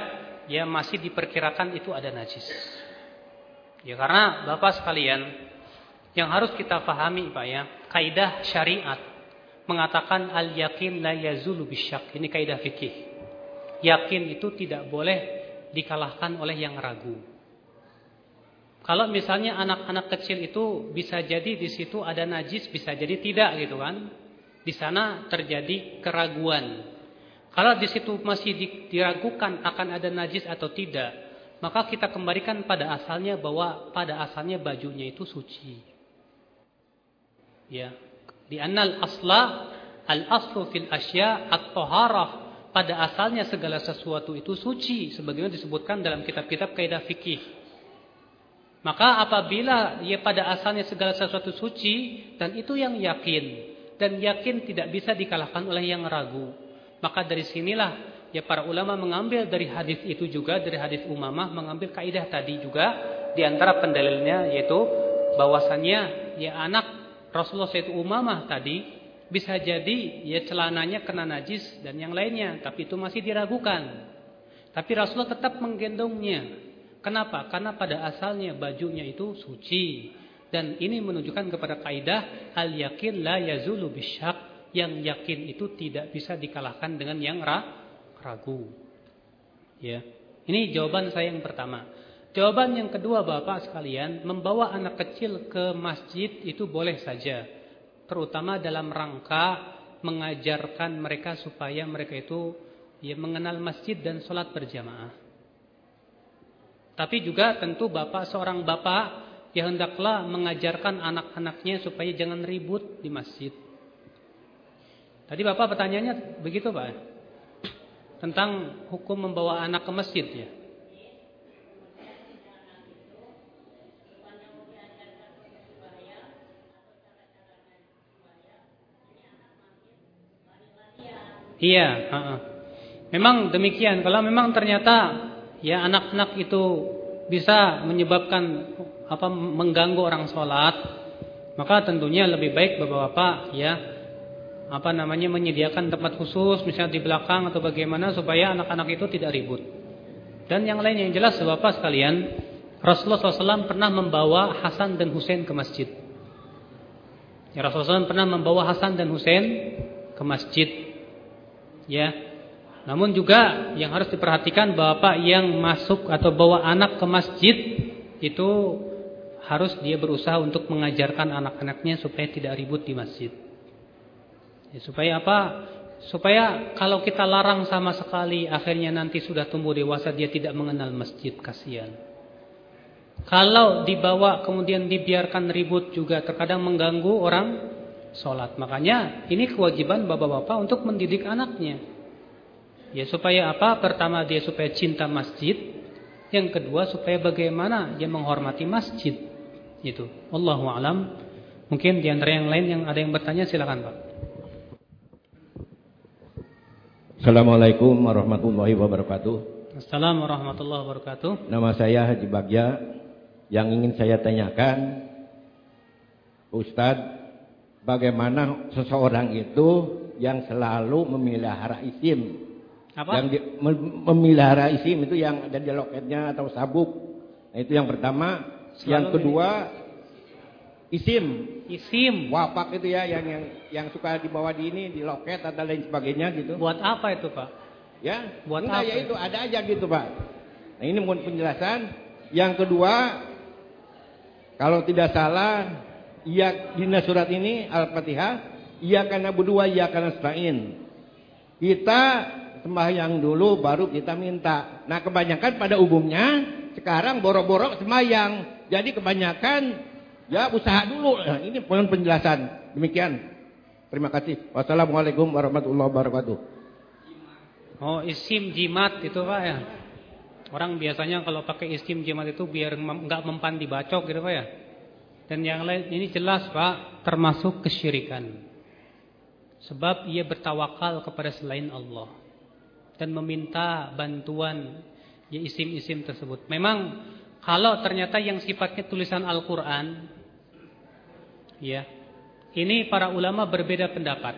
ya masih diperkirakan itu ada najis. Ya karena Bapak sekalian yang harus kita pahami Pak ya, kaidah syariat mengatakan al yakin la yazulu bisyak. Ini kaidah fikih. Yakin itu tidak boleh dikalahkan oleh yang ragu. Kalau misalnya anak-anak kecil itu bisa jadi di situ ada najis, bisa jadi tidak gitu kan. Di sana terjadi keraguan. Kalau di situ masih diragukan akan ada najis atau tidak, maka kita kembalikan pada asalnya bahwa pada asalnya bajunya itu suci. Ya. Di annal asla al aslu fil asya at-taharah. Pada asalnya segala sesuatu itu suci sebagaimana disebutkan dalam kitab-kitab kaidah fikih. Maka apabila ya pada asalnya segala sesuatu suci dan itu yang yakin dan yakin tidak bisa dikalahkan oleh yang ragu. Maka dari sinilah ya para ulama mengambil dari hadis itu juga dari hadis Umamah mengambil kaidah tadi juga di antara pendalilnya yaitu bahwasannya ya anak Rasulullah itu Umamah tadi bisa jadi ya celananya kena najis dan yang lainnya tapi itu masih diragukan. Tapi Rasulullah tetap menggendongnya. Kenapa? Karena pada asalnya bajunya itu suci. Dan ini menunjukkan kepada kaidah al yakin la yazulu bisyak. Yang yakin itu tidak bisa dikalahkan dengan yang ragu. Ya. Ini jawaban saya yang pertama. Jawaban yang kedua Bapak sekalian, membawa anak kecil ke masjid itu boleh saja. Terutama dalam rangka mengajarkan mereka supaya mereka itu ya mengenal masjid dan sholat berjamaah. Tapi juga tentu bapak seorang bapak ya hendaklah mengajarkan anak-anaknya supaya jangan ribut di masjid. Tadi bapak pertanyaannya begitu pak? Tentang hukum membawa anak ke masjid ya? Iya, uh -uh. memang demikian. Kalau memang ternyata ya anak-anak itu bisa menyebabkan apa mengganggu orang sholat, maka tentunya lebih baik bapak-bapak ya apa namanya menyediakan tempat khusus misalnya di belakang atau bagaimana supaya anak-anak itu tidak ribut. Dan yang lain yang jelas bapak sekalian, Rasulullah SAW pernah membawa Hasan dan Husain ke masjid. Ya, Rasulullah SAW pernah membawa Hasan dan Husain ke masjid. Ya, namun juga yang harus diperhatikan bapak yang masuk atau bawa anak ke masjid itu harus dia berusaha untuk mengajarkan anak-anaknya supaya tidak ribut di masjid. Ya, supaya apa? Supaya kalau kita larang sama sekali akhirnya nanti sudah tumbuh dewasa dia tidak mengenal masjid kasihan. Kalau dibawa kemudian dibiarkan ribut juga terkadang mengganggu orang sholat. Makanya ini kewajiban bapak-bapak untuk mendidik anaknya. Ya supaya apa? Pertama dia supaya cinta masjid, yang kedua supaya bagaimana dia menghormati masjid. Itu. Allahu alam. Mungkin di antara yang lain yang ada yang bertanya silakan, Pak. Assalamualaikum warahmatullahi wabarakatuh. Assalamualaikum warahmatullahi wabarakatuh. Nama saya Haji Bagja. Yang ingin saya tanyakan, Ustadz, bagaimana seseorang itu yang selalu memelihara isim? Apa? Yang di, memelihara isim itu yang ada di loketnya atau sabuk. Nah, itu yang pertama. Selalu yang kedua, isim. Isim. Wapak itu ya yang yang yang suka dibawa di ini di loket atau lain sebagainya gitu. Buat apa itu, Pak? Ya, Buat enggak apa ya itu ada aja gitu, Pak. Nah, ini mohon penjelasan. Yang kedua, kalau tidak salah, iya di surat ini Al-Fatihah, iya karena berdua, iya karena stain. Kita sembahyang dulu baru kita minta. Nah, kebanyakan pada umumnya sekarang borok-borok sembahyang. Jadi kebanyakan ya usaha dulu. Nah, ini mohon penjelasan. Demikian. Terima kasih. Wassalamualaikum warahmatullahi wabarakatuh. Oh, isim jimat itu, Pak ya. Orang biasanya kalau pakai isim jimat itu biar nggak mempan dibacok gitu Pak ya. Dan yang lain ini jelas Pak termasuk kesyirikan. Sebab ia bertawakal kepada selain Allah dan meminta bantuan ya isim-isim tersebut. Memang kalau ternyata yang sifatnya tulisan Al-Qur'an ya. Ini para ulama berbeda pendapat.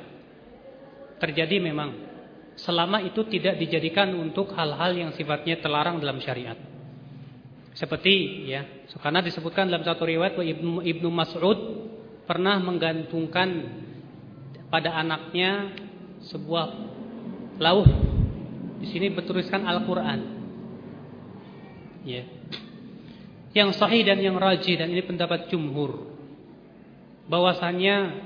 Terjadi memang selama itu tidak dijadikan untuk hal-hal yang sifatnya terlarang dalam syariat. Seperti ya, karena disebutkan dalam satu riwayat bahwa Ibnu, Ibnu Mas'ud pernah menggantungkan pada anaknya sebuah lauh. Di sini bertuliskan Al-Qur'an. Ya. Yang sahih dan yang rajih dan ini pendapat jumhur bahwasanya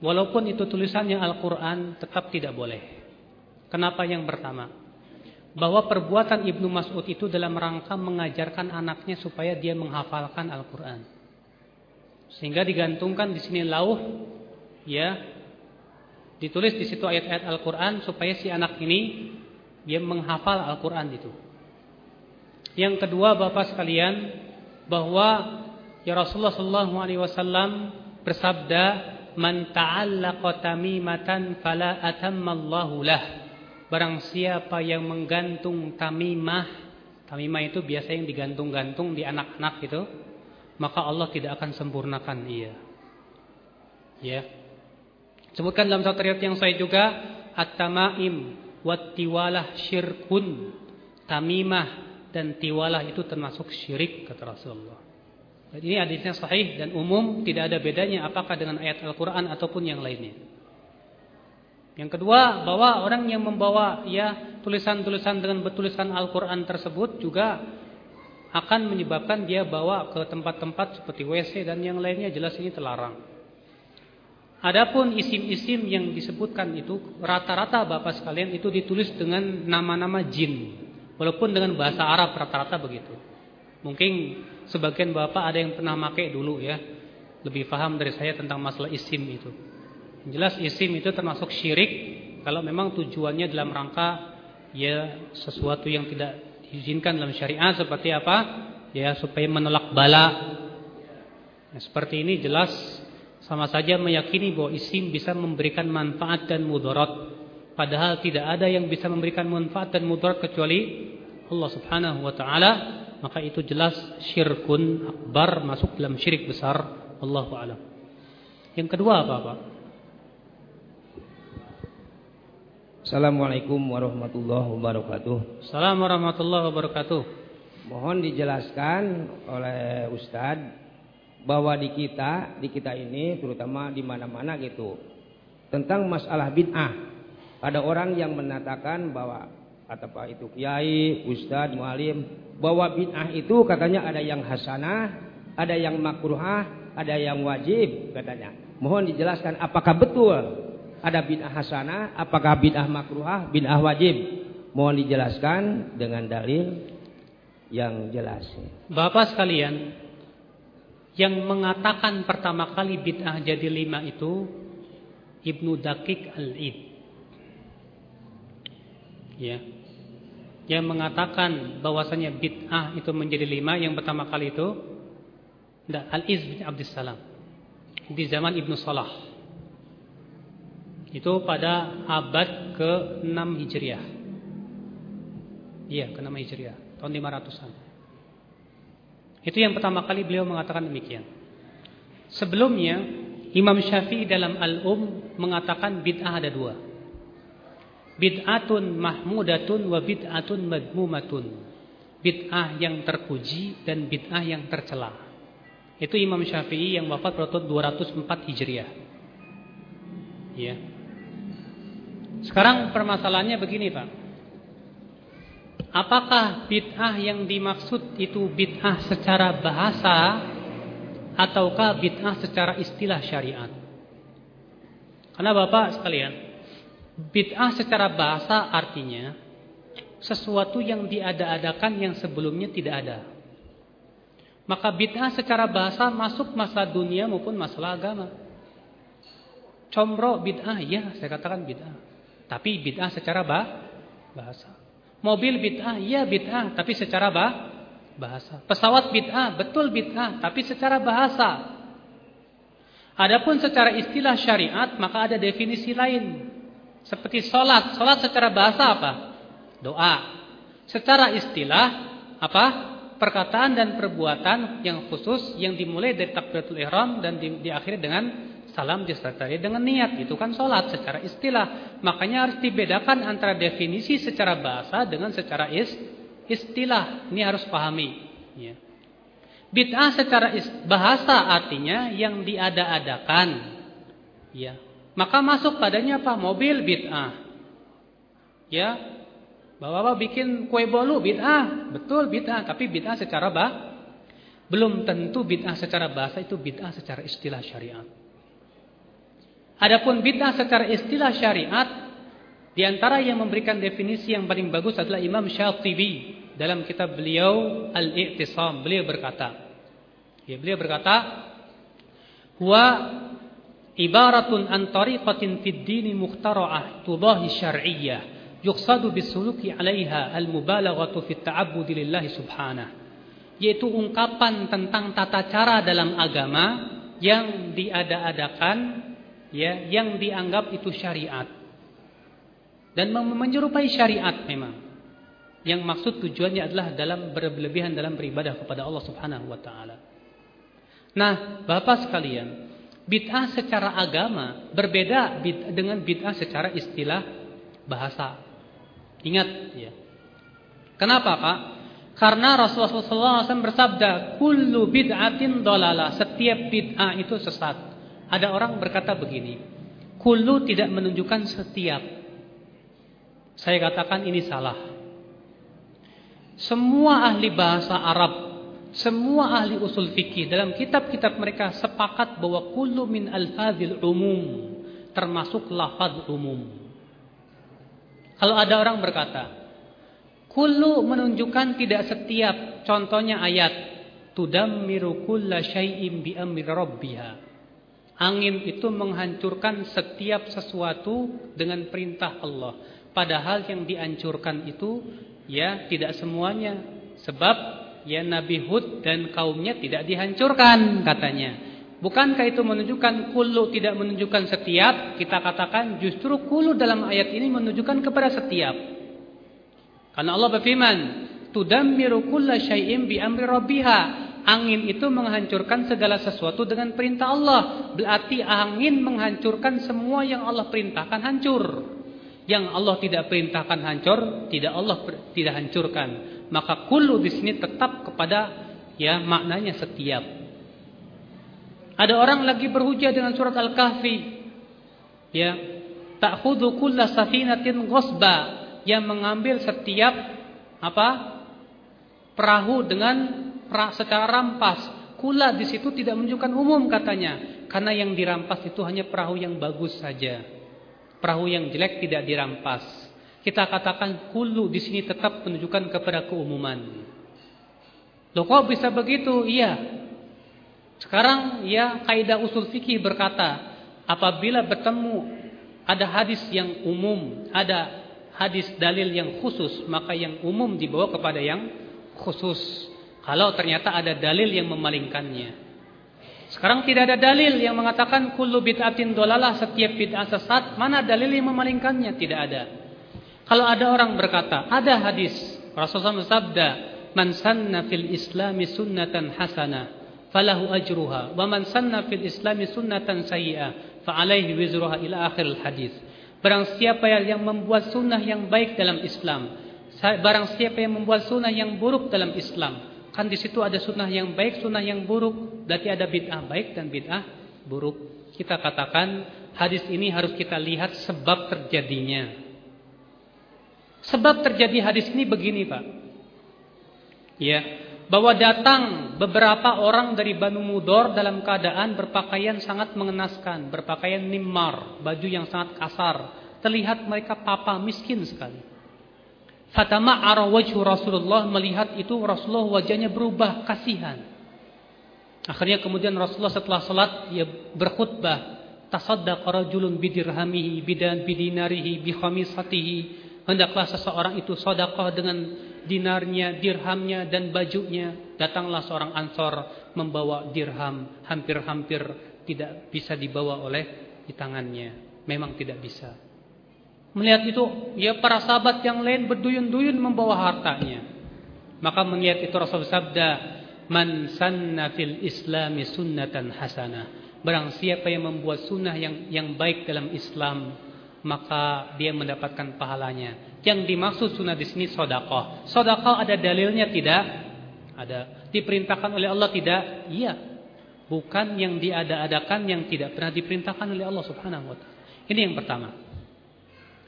walaupun itu tulisannya Al-Qur'an tetap tidak boleh. Kenapa yang pertama? Bahwa perbuatan Ibnu Mas'ud itu dalam rangka mengajarkan anaknya supaya dia menghafalkan Al-Quran. Sehingga digantungkan di sini lauh, ya, ditulis di situ ayat-ayat Al-Quran supaya si anak ini dia menghafal Al-Quran itu. Yang kedua, bapak sekalian, bahwa ya Rasulullah Shallallahu Alaihi Wasallam bersabda, "Man ta'allaqa tamimatan fala atammallahu lah." Barang siapa yang menggantung tamimah, tamimah itu biasa yang digantung-gantung di anak-anak itu, maka Allah tidak akan sempurnakan ia. Ya. Sebutkan dalam satu riwayat yang saya juga, at-tamaim wat tiwalah syirkun. Tamimah dan tiwalah itu termasuk syirik kata Rasulullah. Dan ini hadisnya sahih dan umum, tidak ada bedanya apakah dengan ayat Al-Qur'an ataupun yang lainnya. Yang kedua, bahwa orang yang membawa ya tulisan-tulisan dengan bertuliskan Al-Qur'an tersebut juga akan menyebabkan dia bawa ke tempat-tempat seperti WC dan yang lainnya jelas ini terlarang. Adapun isim-isim yang disebutkan itu rata-rata Bapak sekalian itu ditulis dengan nama-nama jin. Walaupun dengan bahasa Arab rata-rata begitu. Mungkin sebagian Bapak ada yang pernah pakai dulu ya. Lebih paham dari saya tentang masalah isim itu. Jelas isim itu termasuk syirik kalau memang tujuannya dalam rangka ya sesuatu yang tidak diizinkan dalam syariat seperti apa? Ya supaya menolak bala. Nah, seperti ini jelas sama saja meyakini bahwa isim bisa memberikan manfaat dan mudarat. Padahal tidak ada yang bisa memberikan manfaat dan mudarat kecuali Allah Subhanahu wa taala. Maka itu jelas syirkun akbar masuk dalam syirik besar. Allahu a'lam. Yang kedua apa, Pak? Assalamualaikum warahmatullahi wabarakatuh. Assalamualaikum warahmatullahi wabarakatuh. Mohon dijelaskan oleh Ustadz bahwa di kita, di kita ini terutama di mana-mana gitu tentang masalah bid'ah. Ada orang yang mengatakan bahwa kata Pak itu kiai, ustadz, mualim bahwa bid'ah itu katanya ada yang hasanah, ada yang makruhah, ada yang wajib katanya. Mohon dijelaskan apakah betul ada bid'ah hasanah, apakah bid'ah makruhah, bid'ah wajib? Mohon dijelaskan dengan dalil yang jelas. Bapak sekalian, yang mengatakan pertama kali bid'ah jadi lima itu Ibnu Dakik Al-Id. Ya. Yang mengatakan bahwasanya bid'ah itu menjadi lima yang pertama kali itu Al-Iz bin Abdussalam di zaman Ibnu Salah. Itu pada abad ke-6 Hijriah. Iya, ke-6 Hijriah, tahun 500-an. Itu yang pertama kali beliau mengatakan demikian. Sebelumnya, Imam Syafi'i dalam Al-Um mengatakan bid'ah ada dua. Bid'atun mahmudatun wa bid'atun madmumatun. Bid'ah yang terpuji dan bid'ah yang tercela. Itu Imam Syafi'i yang wafat pada tahun 204 Hijriah. Ya. Sekarang permasalahannya begini, Pak. Apakah bid'ah yang dimaksud itu bid'ah secara bahasa ataukah bid'ah secara istilah syariat? Karena Bapak sekalian, bid'ah secara bahasa artinya sesuatu yang diada-adakan yang sebelumnya tidak ada. Maka bid'ah secara bahasa masuk masalah dunia maupun masalah agama. Comro bid'ah, ya saya katakan bid'ah. Tapi bid'ah secara bahasa. Mobil bid'ah, iya bid'ah, tapi secara bah, bahasa. Pesawat bid'ah, betul bid'ah, tapi secara bahasa. Adapun secara istilah syariat, maka ada definisi lain. Seperti sholat. Sholat secara bahasa apa? Doa. Secara istilah, apa? Perkataan dan perbuatan yang khusus yang dimulai dari takbiratul ihram dan di, diakhiri dengan salam disertai dengan niat. Itu kan sholat secara istilah. Makanya harus dibedakan antara definisi secara bahasa dengan secara is, istilah. Ini harus pahami. Ya. bid'ah secara bahasa artinya yang diada-adakan. Ya. Maka masuk padanya apa? Mobil bid'ah. Ya. Bapak-bapak bikin kue bolu bid'ah. Betul bid'ah. Tapi bid'ah secara bah belum tentu bid'ah secara bahasa itu bid'ah secara istilah syariat Adapun bid'ah secara istilah syariat di antara yang memberikan definisi yang paling bagus adalah Imam Syatibi dalam kitab beliau Al-I'tisam. Beliau berkata, ya beliau berkata, "Huwa ibaratun an tariqatin fid din mukhtara'ah tudahi syar'iyyah yuqsadu bisuluki 'alaiha al-mubalaghatu fit ta'abbud lillahi subhanahu." Yaitu ungkapan tentang tata cara dalam agama yang diada-adakan ya yang dianggap itu syariat dan menyerupai syariat memang yang maksud tujuannya adalah dalam berlebihan dalam beribadah kepada Allah Subhanahu wa taala. Nah, Bapak sekalian, bid'ah secara agama berbeda dengan bid'ah secara istilah bahasa. Ingat ya. Kenapa, Pak? Karena Rasulullah SAW bersabda, "Kullu bid'atin dolalah." Setiap bid'ah itu sesat. Ada orang berkata begini, Kulu tidak menunjukkan setiap. Saya katakan ini salah. Semua ahli bahasa Arab, semua ahli usul fikih dalam kitab-kitab mereka sepakat bahwa kulu min al-fadhil umum, termasuk lafaz umum. Kalau ada orang berkata, kulu menunjukkan tidak setiap, contohnya ayat, tudammiru kulla syai'im bi amri rabbiha. Angin itu menghancurkan setiap sesuatu dengan perintah Allah. Padahal yang dihancurkan itu ya tidak semuanya. Sebab ya Nabi Hud dan kaumnya tidak dihancurkan katanya. Bukankah itu menunjukkan kulu tidak menunjukkan setiap? Kita katakan justru kulu dalam ayat ini menunjukkan kepada setiap. Karena Allah berfirman, "Tudammiru kulla syai'in bi amri rabbiha." Angin itu menghancurkan segala sesuatu dengan perintah Allah. Berarti angin menghancurkan semua yang Allah perintahkan hancur. Yang Allah tidak perintahkan hancur, tidak Allah tidak hancurkan. Maka kullu di sini tetap kepada ya maknanya setiap. Ada orang lagi berhujah dengan surat Al-Kahfi. Ya, ta'khudhu kulla safinatin ghasba yang mengambil setiap apa? perahu dengan secara rampas. Kula di situ tidak menunjukkan umum katanya, karena yang dirampas itu hanya perahu yang bagus saja. Perahu yang jelek tidak dirampas. Kita katakan kulu di sini tetap menunjukkan kepada keumuman. Loh kok bisa begitu? Iya. Sekarang ya kaidah usul fikih berkata, apabila bertemu ada hadis yang umum, ada hadis dalil yang khusus, maka yang umum dibawa kepada yang khusus. Kalau ternyata ada dalil yang memalingkannya. Sekarang tidak ada dalil yang mengatakan kullu bid'atin dolalah setiap bid'ah sesat. Mana dalil yang memalingkannya? Tidak ada. Kalau ada orang berkata, ada hadis Rasulullah bersabda, "Man sanna fil Islami sunnatan hasanah, falahu ajruha, wa man sanna fil Islami sunnatan sayyi'ah, fa alaihi wizruha ila akhir hadis." Barang siapa yang membuat sunnah yang baik dalam Islam, barang siapa yang membuat sunnah yang buruk dalam Islam, kan di situ ada sunnah yang baik, sunnah yang buruk, berarti ada bid'ah baik dan bid'ah buruk. Kita katakan hadis ini harus kita lihat sebab terjadinya. Sebab terjadi hadis ini begini, Pak. Ya, bahwa datang beberapa orang dari Banu Mudor dalam keadaan berpakaian sangat mengenaskan, berpakaian nimar, baju yang sangat kasar. Terlihat mereka papa miskin sekali. Fatama wajhu Rasulullah melihat itu Rasulullah wajahnya berubah kasihan. Akhirnya kemudian Rasulullah setelah salat ia berkhutbah, tasaddaqa rajulun bidirhamihi bidan bidinarihi bi khamisatihi. Hendaklah seseorang itu sedekah dengan dinarnya, dirhamnya dan bajunya. Datanglah seorang Ansor membawa dirham, hampir-hampir tidak bisa dibawa oleh di tangannya. Memang tidak bisa. Melihat itu, ya para sahabat yang lain berduyun-duyun membawa hartanya. Maka melihat itu Rasul sabda, "Man sanna fil Islami sunnatan hasanah." Barang siapa yang membuat sunnah yang yang baik dalam Islam, maka dia mendapatkan pahalanya. Yang dimaksud sunnah di sini sodakoh. Sodakoh ada dalilnya tidak? Ada. Diperintahkan oleh Allah tidak? Iya. Bukan yang diada-adakan yang tidak pernah diperintahkan oleh Allah Subhanahu wa taala. Ini yang pertama.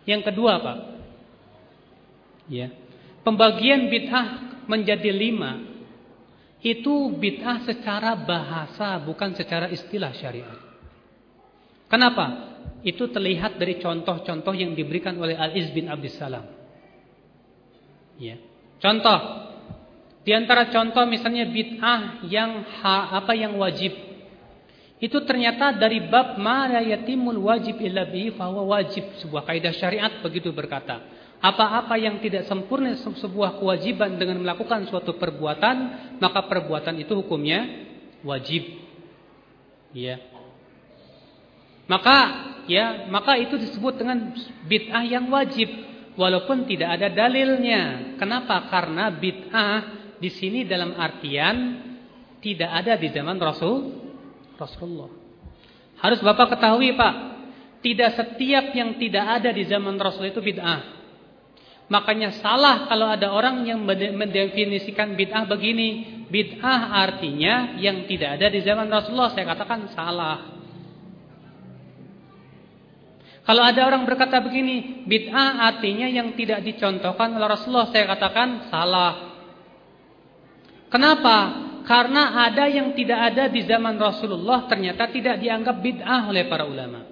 Yang kedua, Pak. Ya. Pembagian bid'ah menjadi lima. Itu bid'ah secara bahasa, bukan secara istilah syariat. Kenapa? Itu terlihat dari contoh-contoh yang diberikan oleh Al-Iz bin Abdissalam. Ya. Contoh. Di antara contoh misalnya bid'ah yang ha, apa yang wajib. Itu ternyata dari bab ma wajib illa bihi wajib. Sebuah kaidah syariat begitu berkata. Apa-apa yang tidak sempurna sebuah kewajiban dengan melakukan suatu perbuatan, maka perbuatan itu hukumnya wajib. Ya. Maka ya, maka itu disebut dengan bid'ah yang wajib walaupun tidak ada dalilnya. Kenapa? Karena bid'ah di sini dalam artian tidak ada di zaman Rasul Rasulullah. Harus Bapak ketahui, Pak, tidak setiap yang tidak ada di zaman Rasul itu bid'ah. Makanya salah kalau ada orang yang mendefinisikan bid'ah begini. Bid'ah artinya yang tidak ada di zaman Rasulullah. Saya katakan salah. Kalau ada orang berkata begini, bid'ah artinya yang tidak dicontohkan oleh Rasulullah, saya katakan salah. Kenapa? Karena ada yang tidak ada di zaman Rasulullah ternyata tidak dianggap bid'ah oleh para ulama.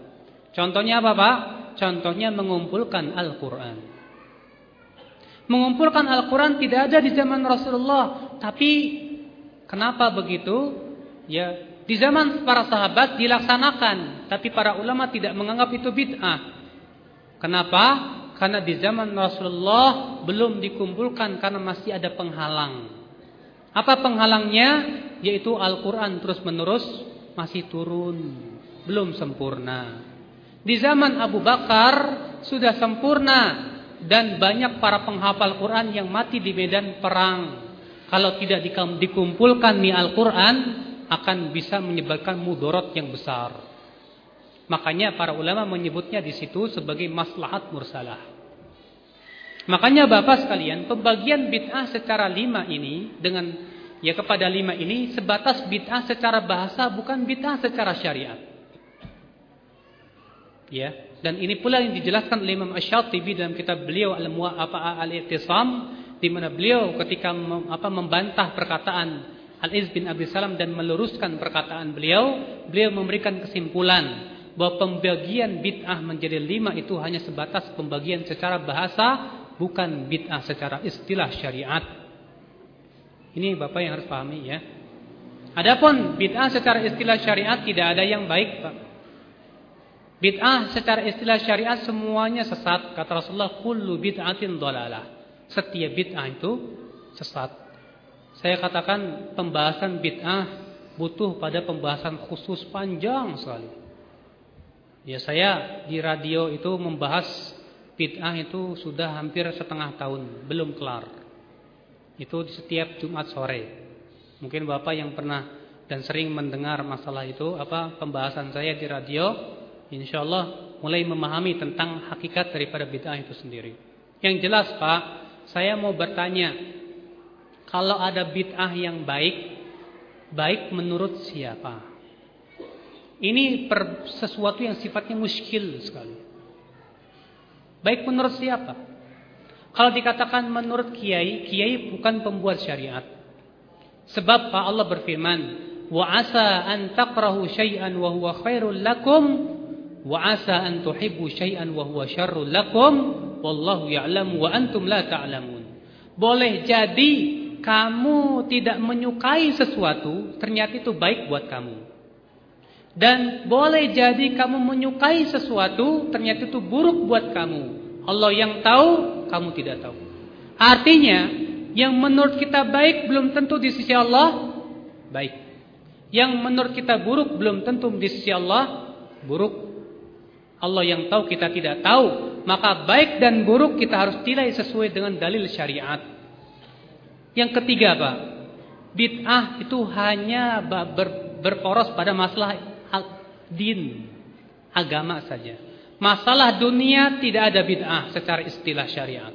Contohnya apa Pak? Contohnya mengumpulkan Al-Quran. Mengumpulkan Al-Quran tidak ada di zaman Rasulullah. Tapi kenapa begitu? Ya di zaman para sahabat dilaksanakan, tapi para ulama tidak menganggap itu bid'ah. Kenapa? Karena di zaman Rasulullah belum dikumpulkan karena masih ada penghalang. Apa penghalangnya? Yaitu Al-Quran terus-menerus masih turun, belum sempurna. Di zaman Abu Bakar sudah sempurna dan banyak para penghafal Quran yang mati di medan perang. Kalau tidak dikumpulkan nih Al-Quran, akan bisa menyebabkan mudorot yang besar. Makanya para ulama menyebutnya di situ sebagai maslahat mursalah. Makanya Bapak sekalian, pembagian bid'ah secara lima ini dengan ya kepada lima ini sebatas bid'ah secara bahasa bukan bid'ah secara syariat. Ya, dan ini pula yang dijelaskan oleh Imam Asy-Syatibi dalam kitab beliau Al-Mu'afa Al-I'tisam di mana beliau ketika apa membantah perkataan Al-Iz bin Abi Salam dan meluruskan perkataan beliau, beliau memberikan kesimpulan bahwa pembagian bid'ah menjadi lima itu hanya sebatas pembagian secara bahasa, bukan bid'ah secara istilah syariat. Ini Bapak yang harus pahami ya. Adapun bid'ah secara istilah syariat tidak ada yang baik, Pak. Bid'ah secara istilah syariat semuanya sesat. Kata Rasulullah, kullu bid'atin dolalah. Setiap bid'ah itu sesat. Saya katakan pembahasan bid'ah butuh pada pembahasan khusus panjang sekali. Ya saya di radio itu membahas bid'ah itu sudah hampir setengah tahun, belum kelar. Itu di setiap Jumat sore. Mungkin Bapak yang pernah dan sering mendengar masalah itu apa pembahasan saya di radio Insya Allah mulai memahami tentang hakikat daripada bid'ah itu sendiri. Yang jelas Pak, saya mau bertanya, kalau ada bid'ah yang baik, baik menurut siapa? Ini sesuatu yang sifatnya muskil sekali. Baik menurut siapa? Kalau dikatakan menurut kiai, kiai bukan pembuat syariat. Sebab Allah berfirman, "Wa asa an takrahu syai'an wa huwa khairul lakum wa asa an tuhibbu syai'an wa huwa syarrul lakum wallahu ya'lamu wa antum la ta'lamun. Boleh jadi kamu tidak menyukai sesuatu ternyata itu baik buat kamu. Dan boleh jadi kamu menyukai sesuatu ternyata itu buruk buat kamu. Allah yang tahu, kamu tidak tahu. Artinya, yang menurut kita baik belum tentu di sisi Allah baik. Yang menurut kita buruk belum tentu di sisi Allah buruk. Allah yang tahu kita tidak tahu, maka baik dan buruk kita harus nilai sesuai dengan dalil syariat. Yang ketiga, Pak, bid'ah itu hanya ber, berporos pada masalah din, agama saja. Masalah dunia tidak ada bid'ah secara istilah syariat.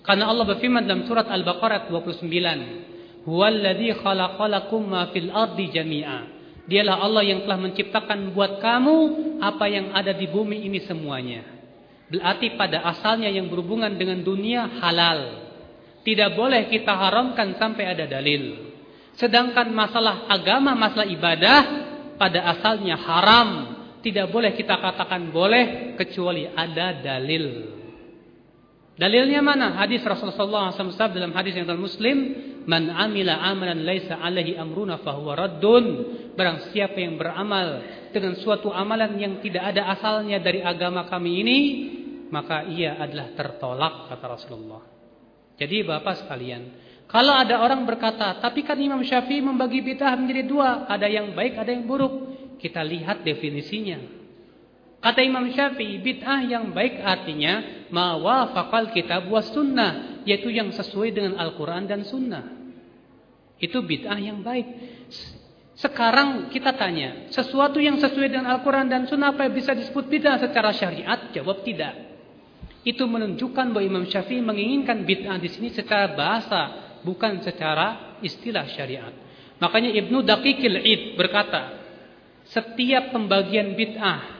Karena Allah berfirman dalam surat Al-Baqarah 29, "Huwallazi khalaqalakum ma fil ardi jami'a." Dialah Allah yang telah menciptakan buat kamu apa yang ada di bumi ini semuanya. Berarti pada asalnya yang berhubungan dengan dunia halal. Tidak boleh kita haramkan sampai ada dalil. Sedangkan masalah agama, masalah ibadah pada asalnya haram. Tidak boleh kita katakan boleh kecuali ada dalil. Dalilnya mana? Hadis Rasulullah SAW dalam hadis yang dalam Muslim, "Man amila amalan laisa alaihi amruna fahuwa raddun." Barang siapa yang beramal dengan suatu amalan yang tidak ada asalnya dari agama kami ini, maka ia adalah tertolak kata Rasulullah. Jadi Bapak sekalian, kalau ada orang berkata, "Tapi kan Imam Syafi'i membagi bid'ah menjadi dua, ada yang baik, ada yang buruk." Kita lihat definisinya. Kata Imam Syafi'i, bid'ah yang baik artinya ma wafaqal kitab was sunnah, yaitu yang sesuai dengan Al-Qur'an dan sunnah. Itu bid'ah yang baik. Sekarang kita tanya, sesuatu yang sesuai dengan Al-Quran dan Sunnah apa bisa disebut bid'ah secara syariat? Jawab tidak. Itu menunjukkan bahwa Imam Syafi'i menginginkan bid'ah di sini secara bahasa, bukan secara istilah syariat. Makanya Ibnu Daqiqil Id berkata, setiap pembagian bid'ah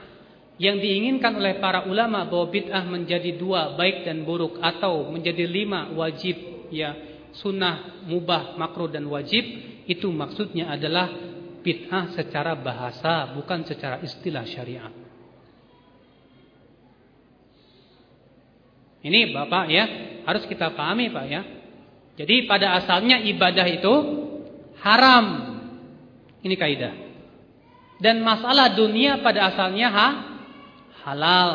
yang diinginkan oleh para ulama bahwa bid'ah menjadi dua baik dan buruk atau menjadi lima wajib ya sunnah mubah makruh dan wajib itu maksudnya adalah bid'ah secara bahasa bukan secara istilah syariat ini Bapak ya harus kita pahami Pak ya jadi pada asalnya ibadah itu haram ini kaidah dan masalah dunia pada asalnya ha halal.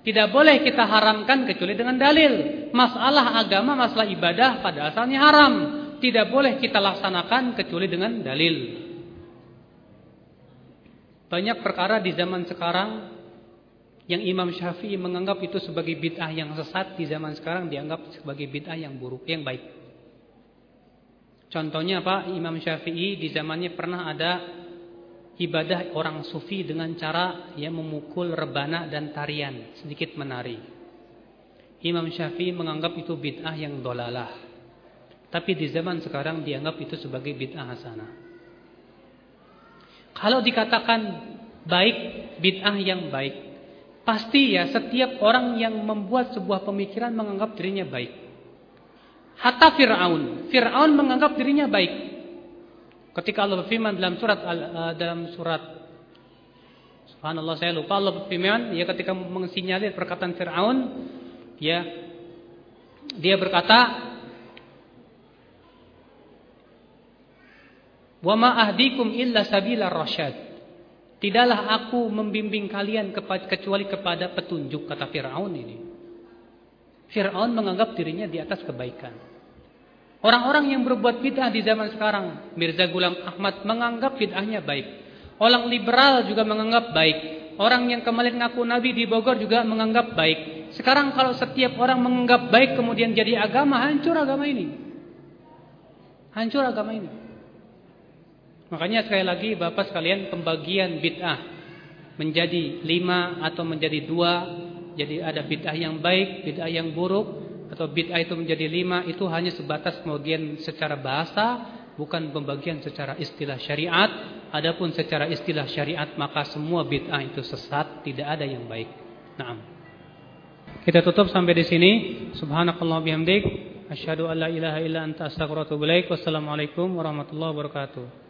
Tidak boleh kita haramkan kecuali dengan dalil. Masalah agama, masalah ibadah pada asalnya haram. Tidak boleh kita laksanakan kecuali dengan dalil. Banyak perkara di zaman sekarang yang Imam Syafi'i menganggap itu sebagai bid'ah yang sesat di zaman sekarang dianggap sebagai bid'ah yang buruk, yang baik. Contohnya apa? Imam Syafi'i di zamannya pernah ada ibadah orang sufi dengan cara ya memukul rebana dan tarian, sedikit menari. Imam Syafi'i menganggap itu bid'ah yang dolalah. Tapi di zaman sekarang dianggap itu sebagai bid'ah hasanah. Kalau dikatakan baik, bid'ah yang baik, pasti ya setiap orang yang membuat sebuah pemikiran menganggap dirinya baik. Hatta Fir'aun, Fir'aun menganggap dirinya baik. Ketika Allah berfirman dalam surat uh, dalam surat Subhanallah saya lupa Allah berfirman ya ketika mensinyalir perkataan Firaun ya dia berkata Wa ma ahdikum illa sabila rasyad Tidaklah aku membimbing kalian kecuali kepada petunjuk kata Firaun ini. Firaun menganggap dirinya di atas kebaikan. Orang-orang yang berbuat bid'ah di zaman sekarang, Mirza Gulam Ahmad menganggap bid'ahnya baik. Orang liberal juga menganggap baik. Orang yang kemarin ngaku Nabi di Bogor juga menganggap baik. Sekarang kalau setiap orang menganggap baik kemudian jadi agama, hancur agama ini. Hancur agama ini. Makanya sekali lagi Bapak sekalian pembagian bid'ah menjadi lima atau menjadi dua. Jadi ada bid'ah yang baik, bid'ah yang buruk. Atau bid'ah itu menjadi lima itu hanya sebatas pembagian secara bahasa. Bukan pembagian secara istilah syariat. Adapun secara istilah syariat maka semua bid'ah itu sesat. Tidak ada yang baik. Naam. Kita tutup sampai di sini. Subhanakallah bihamdik. Asyhadu an la ilaha illa anta astaghfiruka wa atubu. Wassalamualaikum warahmatullahi wabarakatuh.